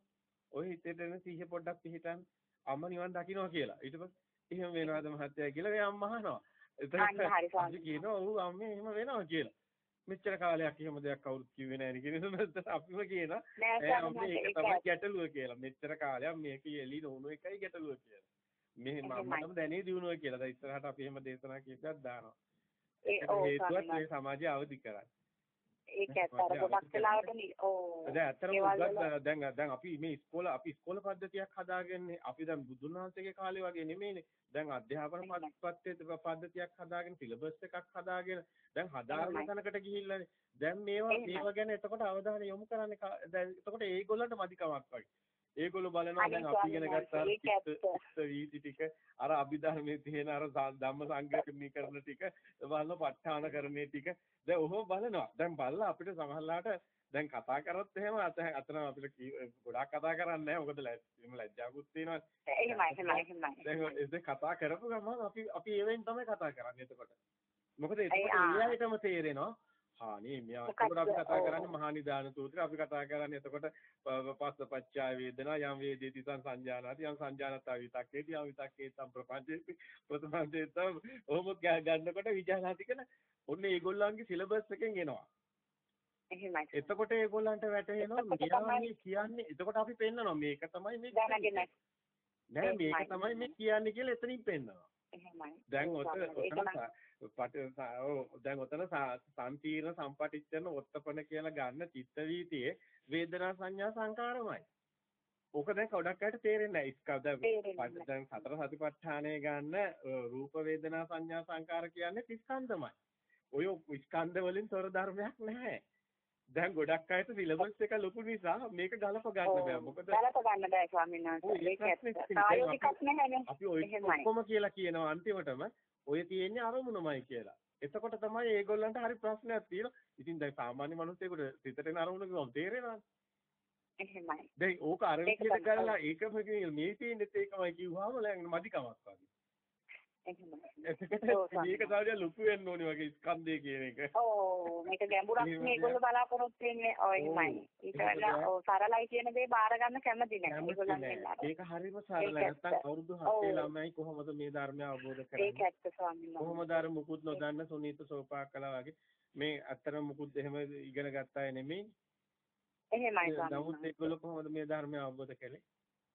ඔය හිතේට එන සීහ පොඩ්ඩක් පිහිටන් අම්මා නිවන් දකින්නවා කියලා. ඊට පස්සේ එහෙම වෙනවද මහත්තයා කියලා ඒ අම්මා අහනවා. එතකොට කියනවා ඔව් අම්මේ එහෙම වෙනවා කියලා. මෙච්චර කාලයක් එහෙම දෙයක් කවුරුත් කිව්වේ නැහැ නේ අපිම කියනවා මේක තමයි ගැටලුව කියලා. මෙච්චර කාලයක් මේක එළි නොවුණු එකයි ගැටලුව කියලා. මේ මමම දැනේ දිනුවා කියලා. දැන් ඉස්සරහට අපි එහෙම දේශනා කීපයක් දානවා. ඒක හේතුවත් මේ සමාජය අවදි කරන්නේ. ඒක ඇත්තට ගොඩක් වෙලාවට ඕ දැන් ඇත්තටම දැන් දැන් අපි මේ ඉස්කෝල අපි ඉස්කෝල පද්ධතියක් හදාගන්නේ අපි දැන් බුදුන් වහන්සේගේ කාලේ වගේ නෙමෙයිනේ. දැන් අධ්‍යාපන පද්ධතියක් පද්ධතියක් හදාගෙන සිලබස් එකක් හදාගෙන දැන් හදාගෙන තැනකට ගිහිල්ලානේ. දැන් මේවා මේවා ගැන එතකොට අවධානය යොමු කරන්නේ දැන් එතකොට ඒගොල්ලන්ට මදිකමක් වගේ ඒගොල්ලෝ බලනවා දැන් අපි ඉගෙන ගත්තා වීති ටික. අර අභිධර්මයේ තියෙන අර ධම්ම සංග්‍රහණීකරණ ටික බලන ප ဋ ාණ කරන්නේ ටික. දැන් ඔහොම බලනවා. දැන් බලලා අපිට සමහරලාට දැන් කතා කරොත් එහෙම අතන අපිට ගොඩාක් කතා කරන්නේ නැහැ. මොකද එහෙම ලැජ්ජාවකුත් තියෙනවා. එහෙමයි එහෙමයි එහෙමයි. දැන් කතා කරපු ගමන් අපි අපි ඒවෙන් තමයි කතා කරන්නේ එතකොට. මොකද එතකොට ඊයටම තේරෙනවා හා නේ මෙයා එතකොට අපි කතා කරන්නේ මහා නිදාන සූත්‍රය. අපි කතා කරන්නේ එතකොට පස්ස පච්චා වේදනා යම් වේදේති සං සංජානාති යම් සංජානතා විතක්කේති යම් විතක්කේ සම් ප්‍රපංචේති ප්‍රතිපංචේත ඔහොම ගන්නකොට විජානාති කියන ඔන්න ඒගොල්ලන්ගේ සිලබස් එකෙන් එනවා. එහෙමයි. එතකොට ඒගොල්ලන්ට වැටහෙනවා මෙයා කියන්නේ එතකොට අපි පෙන්නනවා මේක තමයි මේ නෑ මේක තමයි මේ කියන්නේ කියලා එතනින් පෙන්නනවා. එහෙමයි. දැන් ඔතන දැන් ඔතන සම්පීර්ණ සම්පටිච්ඡන ඔත්තපන කියලා ගන්න චිත්ත වීතියේ වේදනා සංඥා සංකාරමයි. ඕක දැන් ගොඩක් අයට තේරෙන්නේ නැහැ. දැන් සතර සතිපට්ඨානය ගන්න රූප වේදනා සංඥා සංකාර කියන්නේ ස්කන්ධමයි. ඔය ස්කන්ධ වලින් තොර ධර්මයක් නැහැ. දැන් ගොඩක් අයට සිලබස් එක ලොකු නිසා මේක ගලප ගන්න බෑ. මොකද ගලප ගන්න බෑ ස්වාමීන් වහන්සේ. ඒක ඇත්ත. අපි ඔය ඔක්කොම කියලා කියනවා අන්තිමටම ඔය තියෙන්නේ අරමුණමයි කියලා. එතකොට තමයි ඒගොල්ලන්ට හරි ප්‍රශ්නයක් තියෙනවා. ඉතින් දැන් සාමාන්‍ය මිනිස්සුෙකුට සිතට එන අරමුණ කිව්වම තේරෙනවද? එහෙමයි. දැන් ඕක අර විදිහට කරලා ඒකම මේ තියෙන්නේ ඒකමයි කිව්වහම දැන් මදිකමක් වගේ. එහෙමයි. මේක තමයි ලොකු වෙන්න ඕනේ වගේ ස්කන්ධය කියන එක. ඔව් මේක ගැඹුරක් මේගොල්ලෝ බලාපොරොත්තු වෙන්නේ ඔය එහෙමයි. ඊට වඩා ඔව් සරලයි කියන දේ බාර ගන්න කැමති නැහැ. ඒගොල්ලන් ඒක හරියම සරලයි. නැත්තම් අවුරුදු 7 ළමයි කොහොමද මේ ධර්මය අවබෝධ කරන්නේ? ඒක ඇත්ත ස්වාමීන් වහන්සේ. කොහොමද අර මුකුත් නොදන්න සුනීත සෝපාකලා වගේ මේ අත්‍තරම මුකුත් එහෙම ඉගෙන ගත්තා නෙමෙයි. එහෙමයි ස්වාමීන් වහන්සේ. නමුත් ඒගොල්ලෝ කොහොමද මේ ධර්මය අවබෝධ කළේ?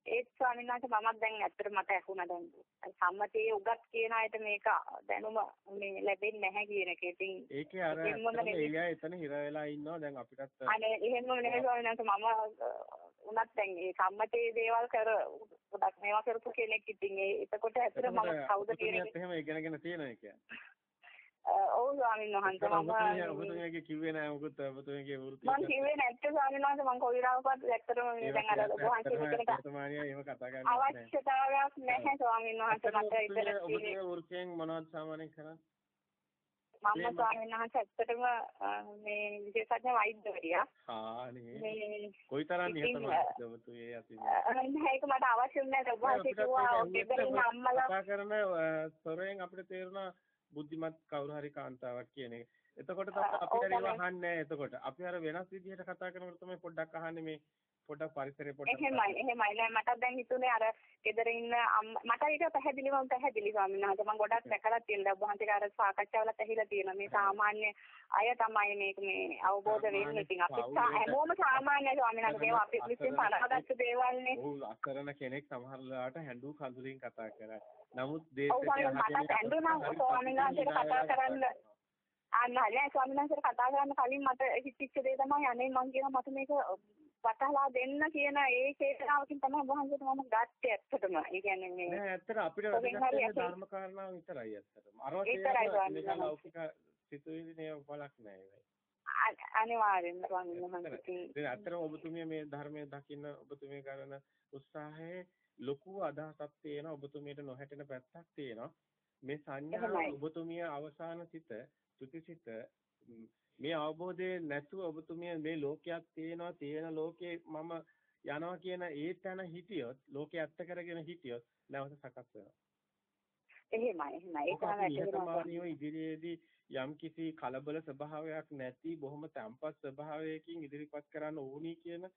ඒත් ස්වාමීන් වහන්සේ මමත් දැන් ඇත්තට මට ඇහුණා දැන් සම්මතයේ උගත් කියන අයට මේක දැනුම මේ ලැබෙන්නේ නැහැ කියන එක. ඉතින් ඒකේ අර එයා එතන හිර වෙලා ඉන්නවා. දැන් අපිටත් අනේ එහෙම නෙමෙයි ස්වාමීන් වහන්සේ. මම උනත් දැන් ඒ සම්මතයේ දේවල් කර ගොඩක් මේවා කරපු කෙනෙක්. ඉතින් ඒ එතකොට ඇත්තට මම කවුද කියන එක. එහෙම ඉගෙනගෙන තියෙනවා කියන්නේ. ඔව් ස්වාමීන් වහන්සේ මම ඔබතුමියගේ කිව්වේ නෑ මොකද ඔබතුමියගේ වෘත්තිය මම කිව්වේ නැත්තේ ස්වාමීන් වහන්සේ මම කොවිරාවකත් ඇත්තටම දැන් අර ඔබ වහන්සේ අවශ්‍යතාවයක් නැහැ ස්වාමීන් වහන්සේ මට ඉතල ඔබතුමිය වෘත්තියෙන් මොනවද සාමාන්‍යයෙන් කරන්නේ මම ස්වාමීන් වහන්සේ ඇත්තටම මේ විශේෂඥ වෛද්‍යවරියා. හා නේ. කොයිතරම් නිහතමානීද ඔබතුමිය අතින්. නෑ ඒක මට අවශ්‍ය නැහැ ඔබ වහන්සේ කිව්වා ඔබ අම්මලා කතා කරන ස්වරයෙන් අපිට තේරුණා බුද්ධිමත් කවුරු හරි කාන්තාවක් කියන එක. එතකොට තමයි අපිට ඒව අහන්නේ එතකොට. අපි අර වෙනස් විදිහට කතා කරනකොට තමයි පොඩ්ඩක් අහන්නේ මේ පොඩ්ඩක් පරිසරය පොඩ්ඩක් එහෙමයි එහෙමයි. නෑ මට දැන් හිතුනේ අර ගෙදර ඉන්න මට ඒක පැහැදිලිවම පැහැදිලි ස්වාමීන් වහන්සේ. මම ගොඩක් දැකලා තියෙනවා. ඔබ වහන්සේගේ අර සාකච්ඡාවලත් ඇහිලා තියෙනවා. මේ සාමාන්‍ය අය තමයි මේක මේ අවබෝධ වෙන්නේ. ඉතින් අපි හැමෝම සාමාන්‍ය ස්වාමීන් වහන්සේ. මේවා අපි විසින් පනවගත්ත දේවල්නේ. ඔව් අකරන කෙනෙක් සමහර වෙලාවට හැඬු කඳුලින් කතා කරා. නමුත් දේශේ මට හැඬු නම් ස්වාමීන් වහන්සේට කතා කරන්න. අන්න නෑ ස්වාමීන් වහන්සේට කතා කරන්න කලින් මට හිතිච්ච දේ තමයි අනේ මං කියනවා මට මේක වටහලා දෙන්න කියන ඒ චේතනාවකින් තමයි වහන්සේට මම ගත්තේ ඇත්තටම. ඒ කියන්නේ මේ නෑ ඇත්තට අපිට වැදගත් ධර්ම කාරණා විතරයි ඇත්තටම. අරවා කියන්නේ ලෞකික සිතුවිලි නේ බලක් නෑ ඒවයි. අනිවාර්යෙන්ම ස්වාමීන් වහන්සේ. දැන් ඇත්තටම ඔබතුමිය මේ ධර්මයේ දකින්න ඔබතුමිය කරන උත්සාහයේ ලොකු අදහසක් තියෙනවා ඔබතුමියට නොහැටෙන පැත්තක් තියෙනවා. මේ සංඥා ඔබතුමිය අවසාන සිත, තුතිසිත මේ අවබෝධය නැතුව ඔබතුමිය මේ ලෝකයක් තියෙනවා තියෙන ලෝකේ මම යනවා කියන ඒ තැන හිටියොත් ලෝකේ ඇත්ත කරගෙන හිටියොත් නැවත සකස් වෙනවා. එහෙමයි එහෙමයි. ඒක ඉදිරියේදී යම් කිසි කලබල ස්වභාවයක් නැති බොහොම තම්පත් ස්වභාවයකින් ඉදිරිපත් කරන්න ඕනි කියන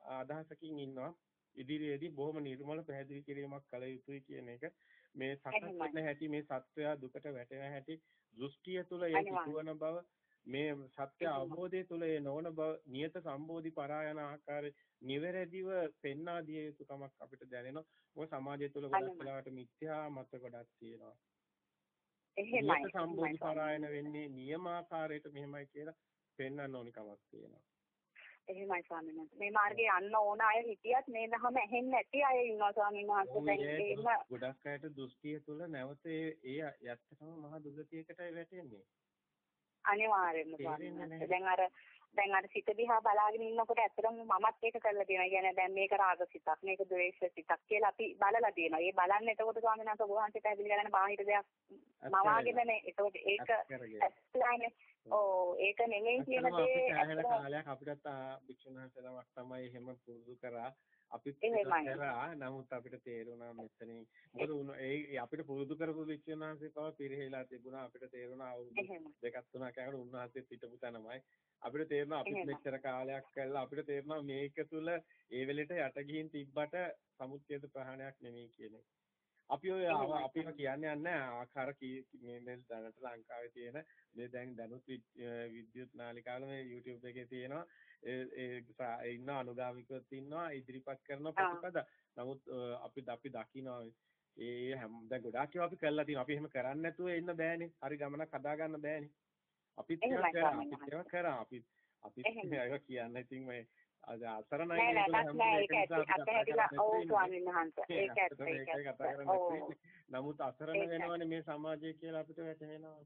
අදහසකින් ඉන්නවා. ඉදිරියේදී බොහොම නිර්මල පැහැදිලි කිරීමක් කළ යුතුයි කියන එක. මේ සකස් වෙන හැටි මේ සත්වයා දුකට වැටෙන හැටි දෘෂ්ටිය තුළ ඒ සිදුවන බව මේ සත්‍ය අවබෝධය තුළ ඒ නොවන බව නියත සම්බෝධි පරායන ආකාරයේ නිවැරදිව පෙන්වා දිය යුතු කමක් අපිට දැනෙනවා. මොකද සමාජය තුළ ගොඩක් වෙලාවට මිත්‍යා මත ගොඩක් තියෙනවා. එහෙමයි. නියත සම්බෝධි පරායන වෙන්නේ නියමාකාරයට මෙහෙමයි කියලා පෙන්වන්න ඕනි කමක් තියෙනවා. එහෙමයි ස්වාමීන් වහන්සේ. මේ මාර්ගේ යන්න ඕන අය හිටියත් මේ දහම ඇහෙන්නේ නැති අය ඉන්නවා ස්වාමීන් වහන්සේ. දැන් ඒම ගොඩක් අයට දෘෂ්ටිය තුළ නැවත ඒ යත්තම මහ දුගතියකට වැටෙන්නේ. අනිවාර්යෙන්ම දැන් අර දැන් අර සිත දිහා බලාගෙන ඉන්නකොට ඇත්තටම මමත් ඒක කරලා තියෙනවා. කියන්නේ දැන් මේක රාග සිතක්, මේක ද්වේෂ සිතක් කියලා අපි බලලා තියෙනවා. ඒ බලන්නේ එතකොට ස්වාමීන් වහන්සේ වහන්සේ පැහැදිලි කරන බාහිර දෙයක් මවාගෙනනේ. එතකොට ඒක ඇත්තලානේ. ඔව්. ඒක නෙමෙයි කියන දේ කාලයක් අපිටත් භික්ෂුන් වහන්සේලාමක් තමයි එහෙම පුරුදු කරා. අපිත් කරා. නමුත් අපිට තේරුණා මෙතනින්. මොකද ඒ අපිට පුරුදු කරපු විශ්වනාංශේ පව පිරිහෙලා තිබුණා. අපිට තේරුණා අවුරුදු දෙකක් තුනක් යනකොට උන්වහන්සේ හිටපු තැනමයි. අපිට තේරුණා අපිත් මෙච්චර කාලයක් කළා. අපිට තේරුණා මේක තුල ඒ වෙලෙට යට ගිහින් තිබ්බට සමුච්ඡේද ප්‍රහාණයක් නෙමෙයි කියන අපි ඔය අපිව කියන්නේ නැහැ ආකාර මේ දැනට ලංකාවේ තියෙන මේ දැන් දැනුත් විද්‍යුත් නාලිකාවල මේ YouTube එකේ තියෙනවා ඒ ඉන්න අනුගාමිකවත් ඉන්නවා ඉදිරිපත් කරන ප්‍රතිපද. නමුත් අපි අපි දකිනවා ඒ හැම දැන් ගොඩාක් ඒවා අපි කරලා තියෙනවා. අපි එහෙම කරන්නේ නැතුව ඉන්න බෑනේ. හරි ගමනක් හදා ගන්න බෑනේ. අපිත් ඒක කරා. අපිත් ඒක කරා. අපි අපිත් ඒක කියන්න ඉතින් මේ අසරණයි නමුත් අසරණ වෙනවනේ මේ සමාජය කියලා අපිට වැටහෙනවා.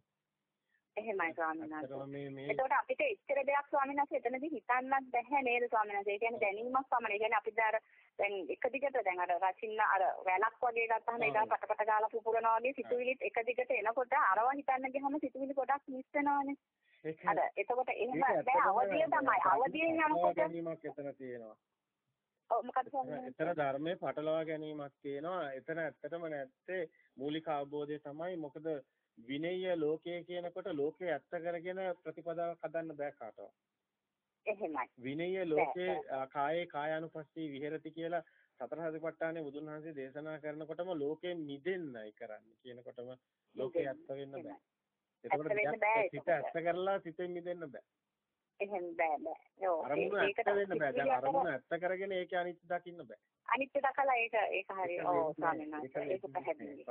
එහෙමයි ස්වාමීන් වහන්සේ. එතකොට අපිට එච්චර දෙයක් ස්වාමීන් වහන්සේ එතනදී හිතන්නත් බැහැ නේද ස්වාමීන් වහන්සේ. ඒ කියන්නේ දැනීමක් පමණයි. ඒ කියන්නේ අපි දැන් දැන් එක දිගට දැන් අර රචින්න අර වැලක් වගේ ගත්තාම ඒක පටපට ගාලා පුපුරනවා වගේ සිතුවිලිත් එක දිගට එනකොට අරව හිතන්න ගියාම සිතුවිලි ගොඩක් මිස් වෙනවානේ. අර එතකොට එහෙම බෑ අවදිය තමයි. අවදියෙන් යනකොට ගැනීමක් එතන තියෙනවා. ඔව් මොකද එතන ධර්මයේ පටලවා ගැනීමක් තියෙනවා. එතන ඇත්තටම නැත්තේ මූලික අවබෝධය තමයි. මොකද විනය ලෝකයේ කියනකොට ලෝකේ ඇත්ත කරගෙන ප්‍රතිපදාවක් හදන්න බෑ කාටවත්. එහෙමයි. විනය ලෝකේ කායේ කායානුපස්සී විහෙරති කියලා සතර සතිපට්ඨානේ බුදුන් වහන්සේ දේශනා කරනකොටම ලෝකයෙන් මිදෙන්නයි කරන්නේ කියනකොටම ලෝකේ ඇත්ත වෙන්න බෑ. එතකොට සිත ඇත්ත කරලා සිතෙන් මිදෙන්න බෑ. එහෙම බෑ බෑ. ඔව්. අරමුණ ඇත්ත වෙන්න බෑ. දැන් අරමුණ ඇත්ත කරගෙන ඒකේ අනිත්‍ය දකින්න බෑ. අනිත්‍ය දැකලා ඒක ඒක හරිය. ඔව් ස්වාමීන් වහන්සේ. ඒක පැහැදිලි.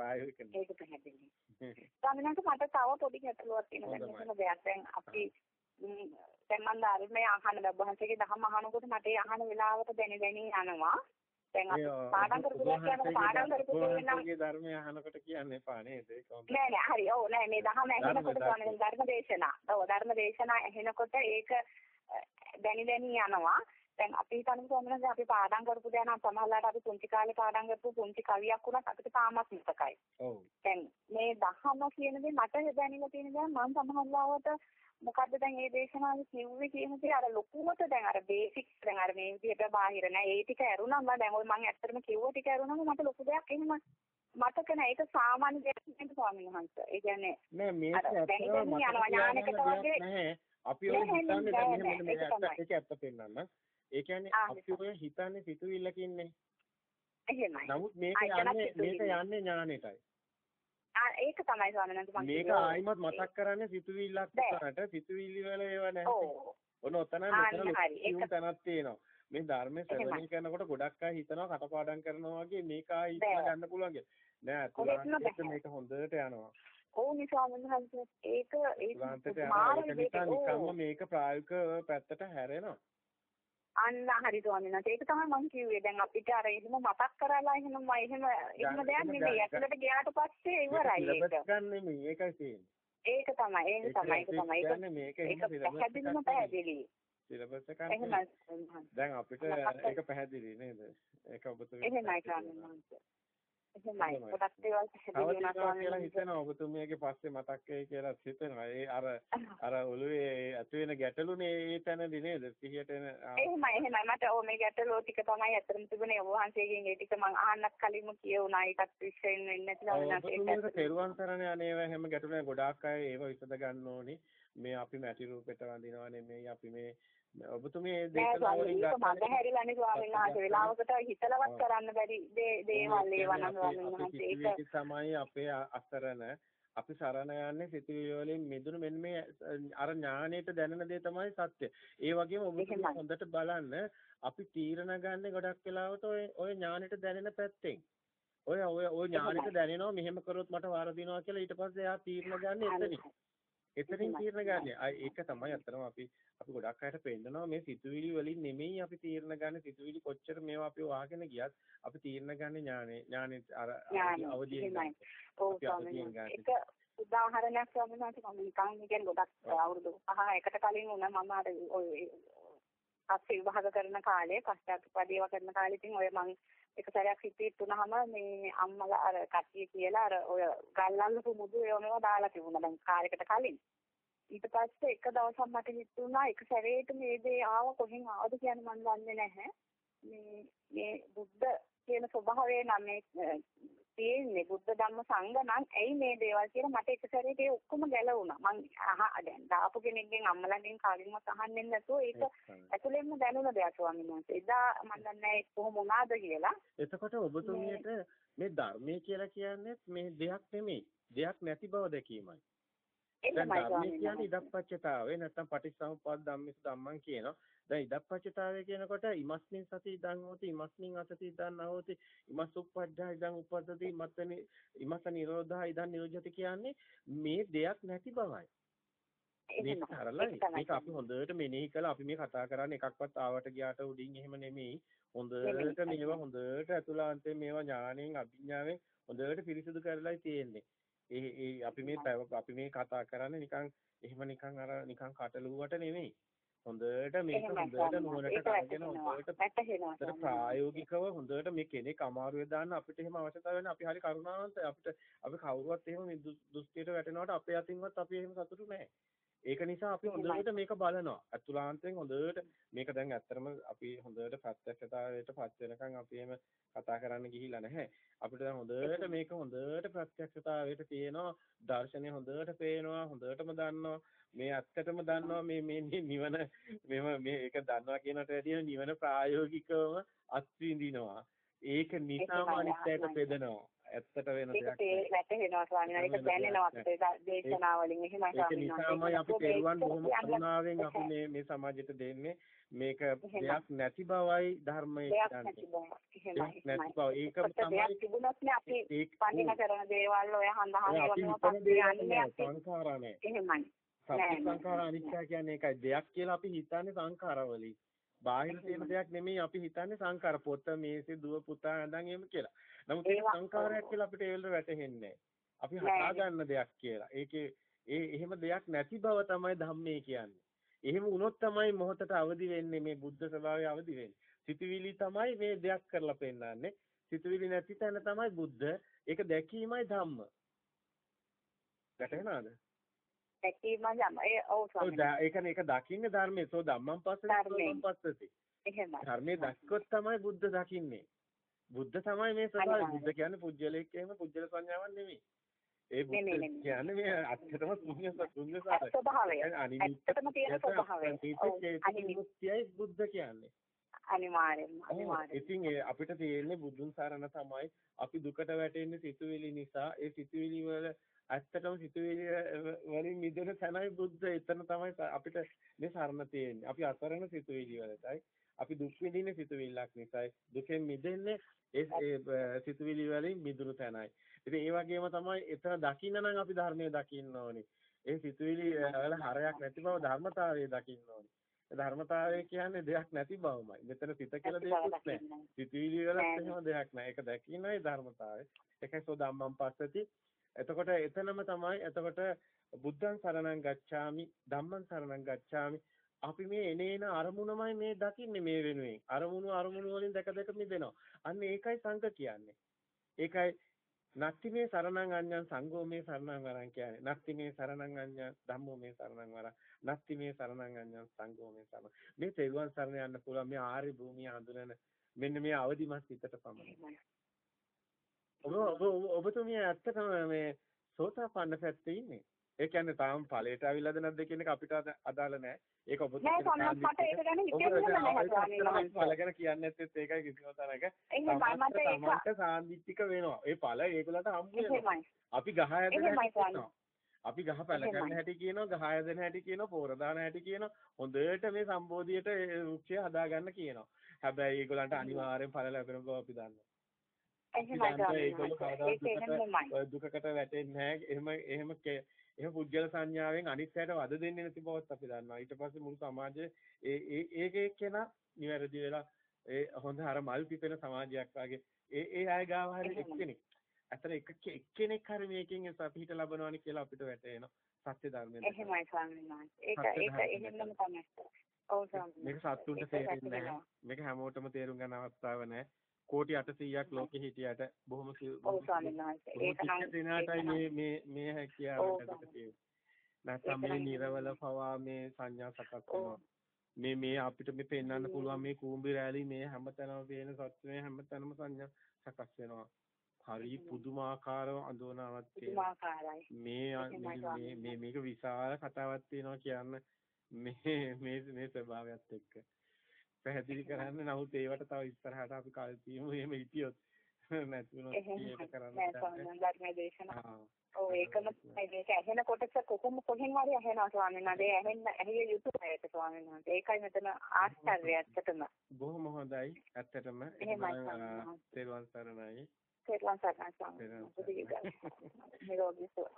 ඒක පැහැදිලි. ස්වාමීන් වහන්සේ මට තව පොඩි ගැටලුවක් තියෙනවා. මෙතන දෙයක් දැන් අපි දැන් මම ධර්මයේ අහන බබහන්සේගේ දහම අහනකොට මට ඒ අහන වෙලාවට දැන දැනී යනවා. දැන් අපි පාඩම් කරපු දෙයක් කියනකොට පාඩම් කරපු දෙයක් නම් ධර්මය අහනකොට කියන්න එපා නේද? ඒක නෑ නෑ හරි. ඔව් නෑ මේ දහම ඇහෙනකොට ස්වාමීන් ධර්ම දේශනා. ඔව් ධර්ම දේශනා ඇහෙනකොට ඒක දැනි දැනි යනවා. දැන් අපි හිතන්නේ ස්වාමීන් අපි පාඩම් කරපු දේ නම් සමහරවිට අපි පුංචි කාලේ පාඩම් කරපු පුංචි කවියක් වුණත් අපිට තාමත් මතකයි. ඔව්. දැන් මේ දහම කියන දේ මට දැනෙලා තියෙන දේ මම සමහරවිට මොකද්ද දැන් මේ දේශනාවේ කිව්වේ කියන දේ අර ලොකුවට දැන් අර බේසික්ස් දැන් අර මේ විදිහට බාහිර නෑ ඒ ටික ඇරුණම දැන් ඔය මම ඇත්තටම කිව්ව ටික ඇරුණම මට ලොකු දෙයක් එහෙම මතක නැහැ ඒක සාමාන්‍ය දෙයක් නෙමෙයි ස්වාමීන් වහන්සේ. ඒ කියන්නේ නෑ මේක ඇත්තටම මතක ඥානයකට වගේ. නැහැ. අපි ඔය නෑ, නෑ, හිතන්නේ නෑ, දැන් නෑ, මෙහෙම මේ ඒක ඇත්ත. ඒක ඇත්ත පෙන්නන්න. ඒ කියන්නේ අපි ඔය හිතන්නේ සිතුවිල්ලකින්නේ. එහෙමයි. නමුත් මේක යන්නේ මේක. යන්නේ ඥානෙටයි. ඒක තමයි ස්වාමීන් වහන්සේ මම මේක. ආයිමත් මතක් කරන්නේ සිතුවිල්ලක්. උනට සිතුවිලි වල ඒවා නැහැ. ඔන්න ඔතන මෙතන ලොකු තැනක් තියෙනවා. මේ ධර්මයේ ශ්‍රවණය. කරනකොට ගොඩක් අය හිතනවා කටපාඩම් කරනවා වගේ මේක ආයි බෑ. ඉස්සලා ගන්න පුළුවන් කියලා. නෑ බෑ. මේක හොඳට යනවා. ඔව්නේ ස්වාමීන් වහන්සේ. ඒක ඒක අතුලාන්තයට මාර යනවා. ඒක විදිහට නිසා ඔව්. නිකම්ම මේක ප්‍රායෝගික පැත්තට හැරෙනවා. අන්න හරි ස්වාමීන් වහන්සේ. ඒක තමයි මම කිව්වේ. දැන් අපිට අර එහෙම මතක් කරලා එහෙම එහෙම එහෙම දෙයක් නෙමෙයි. ඇතුළට ගියාට පස්සේ ඉවරයි ඒක. ගන්න නෙමෙයි ඒකයි තියෙන්නේ. ඒක තමයි. ඒක තමයි. ඒක තමයි. ඒක ගන්න මේක එහෙම පැහැදිලිම පැහැදිලි. සිලබස් වහන්සේ. දැන් අපිට ඒක පැහැදිලි නේද? ඒක ඔබතුමී එහෙමයි ස්වාමීන් වහන්සේ. එහෙමයි. ගොඩක් දේවල් පැහැදිලි ස්වාමීන් කියලා. හිතෙනවා ඔබතුමියගේ පස්සේ මතක් වෙයි කියලා හිතෙනවා. ඒ අර අර ඔළුවේ ඇති වෙන ගැටලුනේ ඒ තැනදී නේද? සිහියට එන එහෙමයි එහෙමයි මට ඕ මේ ගැටලුව ටික තමයි අතරම තිබුණේ ඔබ වහන්සේගෙන් ඒ ටික මම අහන්නත් කලින්ම කියුණා ඒකත් විශ්යෙන් වෙන්නේ නැති ළමනත් ඔබතුමියට ඒක තෙරුවන් සරණ යන්නේව හැම ගැටලුනේ ගොඩාක් අය ඒව විසඳ ගන්න ඕනි. මේ අපි මැටි රූපෙට වඳිනවා නෙමෙයි අපි මේ ඔබතුමිය නෑ දේශනාව වලින් වහන්සේ මග හැරිලානේ ස්වාමීන් වහන්සේ වෙලාවකට හිතලවත් කරන්න බැරි දේවල් ඒවා නම් ස්වාමීන් වහන්සේ ඒක තමයි අපේ අසරණ අපි සරණ යන්නේ සිතුවිලි වලින් මිදුණු මෙන්න මේ අර ඥාණයට දැනෙන දේ තමයි සත්‍ය. ඒ වගේම ඔබතුමිය. හොඳට බලන්න අපි තීරණ ගන්න ගොඩක් වෙලාවට ඔය ඔය ඥාණයට දැනෙන පැත්තෙන්. ඔය ඔය ඔය ඥාණයට දැනෙනවා මෙහෙම කරොත් මට වරදිනවා කියලා ඊට පස්සේ එයා තීරණ ගන්න එතනින්. එතනින්. තීරණ ගන්න. ඒක තමයි අත්‍තරම අපි අපි ගොඩක් අයට පෙන්නනවා මේ සිතුවිලි වලින් නෙමෙයි අපි තීරණ ගන්න සිතුවිලි කොච්චර මේවා අපි වාගෙන ගියත් අපි තීරණ ගන්න ඥානෙ ඥානෙ අර අවදියෙන්. ගන්න. ඔව්. ඒක උදාහරණයක් ස්වාමීන් වහන්සේ මම නිකන් කියන්නේ ගොඩක් අවුරුදු පහ එකට කලින් වුණා මම අර ඔය පස්සේ විභාග කරන කාලේ පස්චාත්පදේව කරන කාලේ ඉතින් ඔය මං එක සැරයක් හිතේ තුනහම මේ අම්මලා අර කට්ටිය කියලා අර ඔය ගල්ලල්ලපු මුදු ඒව මේවා දාලා තිබුණා. දැන් කාලයකට කලින්. ඊට පස්සේ එක දවසක් මට හිතුණා එක සැරේට මේ දේ ආව කොහෙන් ආවද කියන්නේ මම දන්නේ නැහැ. මේ මේ බුද්ධ කියන ස්වභාවය නම් මේ තියෙන්නේ බුද්ධ ධම්ම සංඝ නම් ඇයි මේ දේවල් කියලා මට එක සැරේට ඒ ඔක්කොම ගැලවුණා මං අහ දැන් දාපු කෙනෙක්ගෙන් අම්මලාගෙන් කාගෙන්වත් අහන්නේ නැතුව ඒක ඇතුළෙන්ම දැනුණ දෙයක් ස්වාමීන් වහන්සේ එදා මම දන්නේ කොහොම වුණාද කියලා එතකොට ඔබතුමියට මේ ධර්මයේ කියලා කියන්නේ මේ දෙයක් නෙමෙයි. දෙයක් නැති බව දැකීමයි. දැන් ධර්මයේ කියන්නේ ඉදප්පච්චතාවය නැත්නම් පටිච්චසමුප්පාද ධම්මිස ධම්මං කියනවා. දැන් ඉදප්පච්චතාවය කියනකොට ඉමස්මින් සති ඉදං හෝති ඉමස්මින් අසති ඉදං නහෝති ඉමස් උප්පජ්ජා ඉදං උප්පද්දති ඉමස්සනි ඉමස්ස නිරෝධා ඉදං නිරෝධති කියන්නේ මේ දෙයක් නැති බවයි. මේක තමයි මේක අපි හොඳට මෙනෙහි කළා අපි මේ කතා කරන්නේ එකක්වත් ආවට ගියාට උඩින් එහෙම නෙමෙයි. හොඳට. මේවා හොඳට අතුලාන්තයෙන් මේවා ඥාණයෙන් අභිඥාවෙන් හොඳට පිරිසිදු කරලායි තියෙන්නේ. ඒ ඒ අපි මේ අපි මේ කතා කරන්නේ නිකන් එහෙම නිකන් අර නිකන් කටලුවට නෙමෙයි. හොඳට මේක හොඳට නුවණට අරගෙන. හොඳට. ප්‍රායෝගිකව හොඳට මේ කෙනෙක් අමාරුවේ දාන්න අපිට එහෙම අවශ්‍යතාවය නැහැ. අපි හරි කරුණාවන්තයි. අපිට අපි කවුරුවත් එහෙම මේ දුස්තියට වැටෙනවට අපේ අතින්වත් අපි එහෙම සතුටු නැහැ. ඒක නිසා අපි හොඳට මේක බලනවා. අතුලාන්තයෙන් හොඳට මේක දැන් ඇත්තටම අපි හොඳට ප්‍රත්‍යක්ෂතාවයට පත් වෙනකන් අපි එහෙම කතා කරන්න ගිහිල්ලා නැහැ. අපිට දැන් හොඳට මේක හොඳට ප්‍රත්‍යක්ෂතාවයට තියෙනවා. දර්ශනය හොඳට පේනවා. හොඳටම දන්නවා. මේ ඇත්තටම දන්නවා මේ මේ නිවන මෙව මේ ඒක දන්නවා කියනට වැඩිය නිවන ප්‍රායෝගිකවම අත්විඳිනවා. ඒක නිසාම අනිත්‍යයට. බෙදෙනවා. ඇත්තට වෙන ඒක දෙයක්. තේ වැටහෙනවා ස්වාමීන් වහන්සේ. ඒක දැනෙනවා අපිට දේශනා වලින් එහෙමයි ඒක ස්වාමීන් වහන්සේ. නිසාමයි අපි ඒක පෙරුවන් බොහොම කරුණාවෙන් අපි. මේ මේ සමාජයට දෙන්නේ මේක. දෙයක් නැති බවයි ධර්මයේ කියන්නේ. නැති බව. ඒක තමයි දෙයක් තිබුණොත් නේ අපි ඒක පණින කරන දේවල් ඔය හඳහන් ඒවා අපි යන්නේ නෑ අපි සංඛාරා නෑ. එහෙමයි. නෑ, සංඛාර. අනිත්‍ය කියන්නේ ඒකයි. දෙයක් කියලා අපි හිතන්නේ සංඛාරවලින්. බාහිර තියෙන. දෙයක් නෙමෙයි අපි හිතන්නේ සංඛාර පොත මේසේ දුව පුතා ඇඳන් එහෙම කියලා. නමුත් ඒක සංඛාරයක් කියලා අපිට ඒවල වැටහෙන්නේ නෑ. අපි නෑ. හදාගන්න දෙයක් කියලා. ඒකේ ඒ එහෙම දෙයක් නැති බව තමයි ධම්මේ කියන්නේ. එහෙම වුණොත් තමයි මොහොතට අවදි වෙන්නේ මේ බුද්ධ ස්වභාවය අවදි වෙන්නේ. සිතුවිලි තමයි මේ දෙයක් කරලා පෙන්නන්නේ. සිතුවිලි නැති තැන තමයි බුද්ධ. ඒක දැකීමයි ධම්ම. වැටහෙනවද? දැකීම ඒ ඔව් ඔව් ස්වාමීන් දා- ඒ කියන්නේ ඒක දකින්නේ ධර්මයේ. සෝ ධම්මං පස්සති පස්සති. එහෙමයි. ධර්මයේ දැක්කොත් තමයි බුද්ධ දකින්නේ. බුද්ධ තමයි මේ ස්වභාවය. බුද්ධ කියන්නේ පුජ්‍යලෙක් එහෙම පුජ්‍යල සංඥාවක් නෙමෙයි. ඒ බුද්ධ කියන්නේ මේ අත්‍යතම ශුන්‍ය ශුන්‍ය ස්වභාවය. ඇත්තටම තියෙන ස්වභාවය. අනිත්‍යයි බුද්ධ කියන්නේ. අනිවාර්යෙන්ම අනිවාර්යෙන්ම. ඉතින් අපිට තියෙන්නේ බුදුන් සරණ තමයි අපි දුකට වැටෙන්නේ සිතුවිලි නිසා ඒ සිතුවිලි වල ඇත්තටම සිතුවිලි වලින් මිදෙන තැනයි බුද්ධ එතන තමයි අපිට මේ සරණ තියෙන්නේ. අපි අසරණ සිතුවිලි වලටයි අපි දුක් විඳින්නේ සිතුවිල්ලක් නිසායි. දුකෙන් මිදෙන්නේ ඒ සිතුවිලි වලින් මිදුණු තැනයි. ඉතින් ඒ වගේම තමයි එතන දකින්න නම් අපි ධර්මයේ දකින්න ඕනේ. ඒ සිතුවිලි වල හරයක් නැති බව ධර්මතාවයේ දකින්න ඕනේ. ධර්මතාවය කියන්නේ දෙයක් නැති බවමයි. මෙතන සිත කියලා දෙයක් නැහැ. සිතුවිලි වල එහෙම දෙයක් නැහැ. ඒක දකින්නයි ධර්මතාවය. ඒකයි සෝ ධම්මං පස්සති. එතකොට එතනම තමයි එතකොට බුද්ධං සරණං ගච්ඡාමි ධම්මං සරණං ගච්ඡාමි අපි මේ එනේන අරමුණමයි මේ දකින්නේ මේ වෙනුවෙන්. අරමුණු අරමුණු වලින් දැක දැක මිදෙනවා. අන්න ඒකයි සංඝ කියන්නේ. ඒකයි නත්ති මේ සරණං අඤ්ඤං සංඝෝ මේ සරණං වරං කියන්නේ. නත්ති මේ සරණං අඤ්ඤං ධම්මෝ මේ සරණං වරං. නත්ති මේ සරණං අඤ්ඤං සංඝෝ මේ සරණ. මේ තෙරුවන් සරණ යන්න පුළුවන් මේ ආර්ය භූමිය හඳුනන මෙන්න මේ අවදිමත් හිතට පමණයි. ඔබ ඔබ ඔබතුමිය ඇත්තටම මේ සෝතාපන්න පැත්තේ ඉන්නේ. ඒ කියන්නේ තාම ඵලයට අවිලද නැද්ද කියන එක අපිට අදාළ නැහැ. ඒක ඔබ නෑ සම්මත මට ඒක ගැන හිතෙන්නේ නැහැ ඵල ගැන කියන්නේ නැත්තේ ඒකයි කිසිම තරක. මට සාන්දිටික වෙනවා. ඒ ඵල ඒගොල්ලන්ට හම්බ වෙනවා. අපි ගහ හැදෙනවා. අපි ගහ පැල ගන්න හැටි කියනවා, ගහ හැදෙන හැටි කියනවා, පෝර දාන හැටි කියනවා. හොඳට මේ සම්බෝධියට වෘක්ෂය හදාගන්න කියනවා. හැබැයි ඒගොල්ලන්ට අනිවාර්යෙන් ඵල ලැබෙන බව අපි දන්නවා. එහෙමයි. දුකකට වැටෙන්නේ නැහැ. එහෙම එහෙම එහෙම පුද්ගල සංඥාවෙන් අනිත්‍යයට වද දෙන්නේ නැති බවත් අපි දන්නවා. ඊට පස්සේ මුළු සමාජයේ ඒ ඒ ඒකේ කෙනා නිවැරදි වෙලා ඒ හොඳ අර මල් පිපෙන සමාජයක් වගේ ඒ ඒ අය ගාව හරි එක්කෙනෙක්. අතර එක එක්කෙනෙක් හරි මේකෙන් සපිහිට ලබනවානි කියලා අපිට වැටහෙනවා. සත්‍ය ධර්මයෙන්. එහෙමයි ස්වාමීන් වහන්සේ. ඒක ඒක එහෙමම තමයි. ඔව් ස්වාමීන් මේක සත්තුන්ට තේරෙන්නේ නැහැ. මේක හැමෝටම තේරුම් ගන්න අවස්ථාවක් නැහැ. කෝටි 800ක් ලෝකෙ හිටියට බොහොම ඔව් ස්වාමීන් වහන්සේ ඒක නම් මේ මේ මේ හැකියාවට. නැත්නම් මේ නිර්වල පවා මේ සංඥා සකස් වෙනවා. මේ මේ අපිට මේ පෙන්වන්න පුළුවන් මේ කූඹි රෑලි මේ හැමතැනම පේන සත්‍යයේ හැමතැනම සංඥා සකස් වෙනවා. හරි පුදුමාකාරව අඳුනාවක් තියෙනවා. මේ මේ මේක විශාල කතාවක් තියෙනවා කියන්න මේ මේ මේ ස්වභාවයත් එක්ක. පැහැදිලි කරන්න. නමුත් ඒවට තව ඉස්සරහට අපි කල් තියමු. එහෙම හිටියොත් නැතුනොත් ඒක කරන්න ඔව් ඒකම මේක. ඇහෙන කොටස කොහොම කොහෙන් හරි ඇහෙනවා ස්වාමීන් වහන්සේ. ඇහෙන්න ඇහිය යුතුයි ඒක ස්වාමීන් වහන්සේ. ඒකයි මෙතන ආශ්චර්යය ඇත්තටම. බොහොම හොඳයි ඇත්තටම. තෙරුවන් සරණයි. තෙරුවන් සරණයි ස්වාමීන් වහන්සේ. නිරෝගී සුව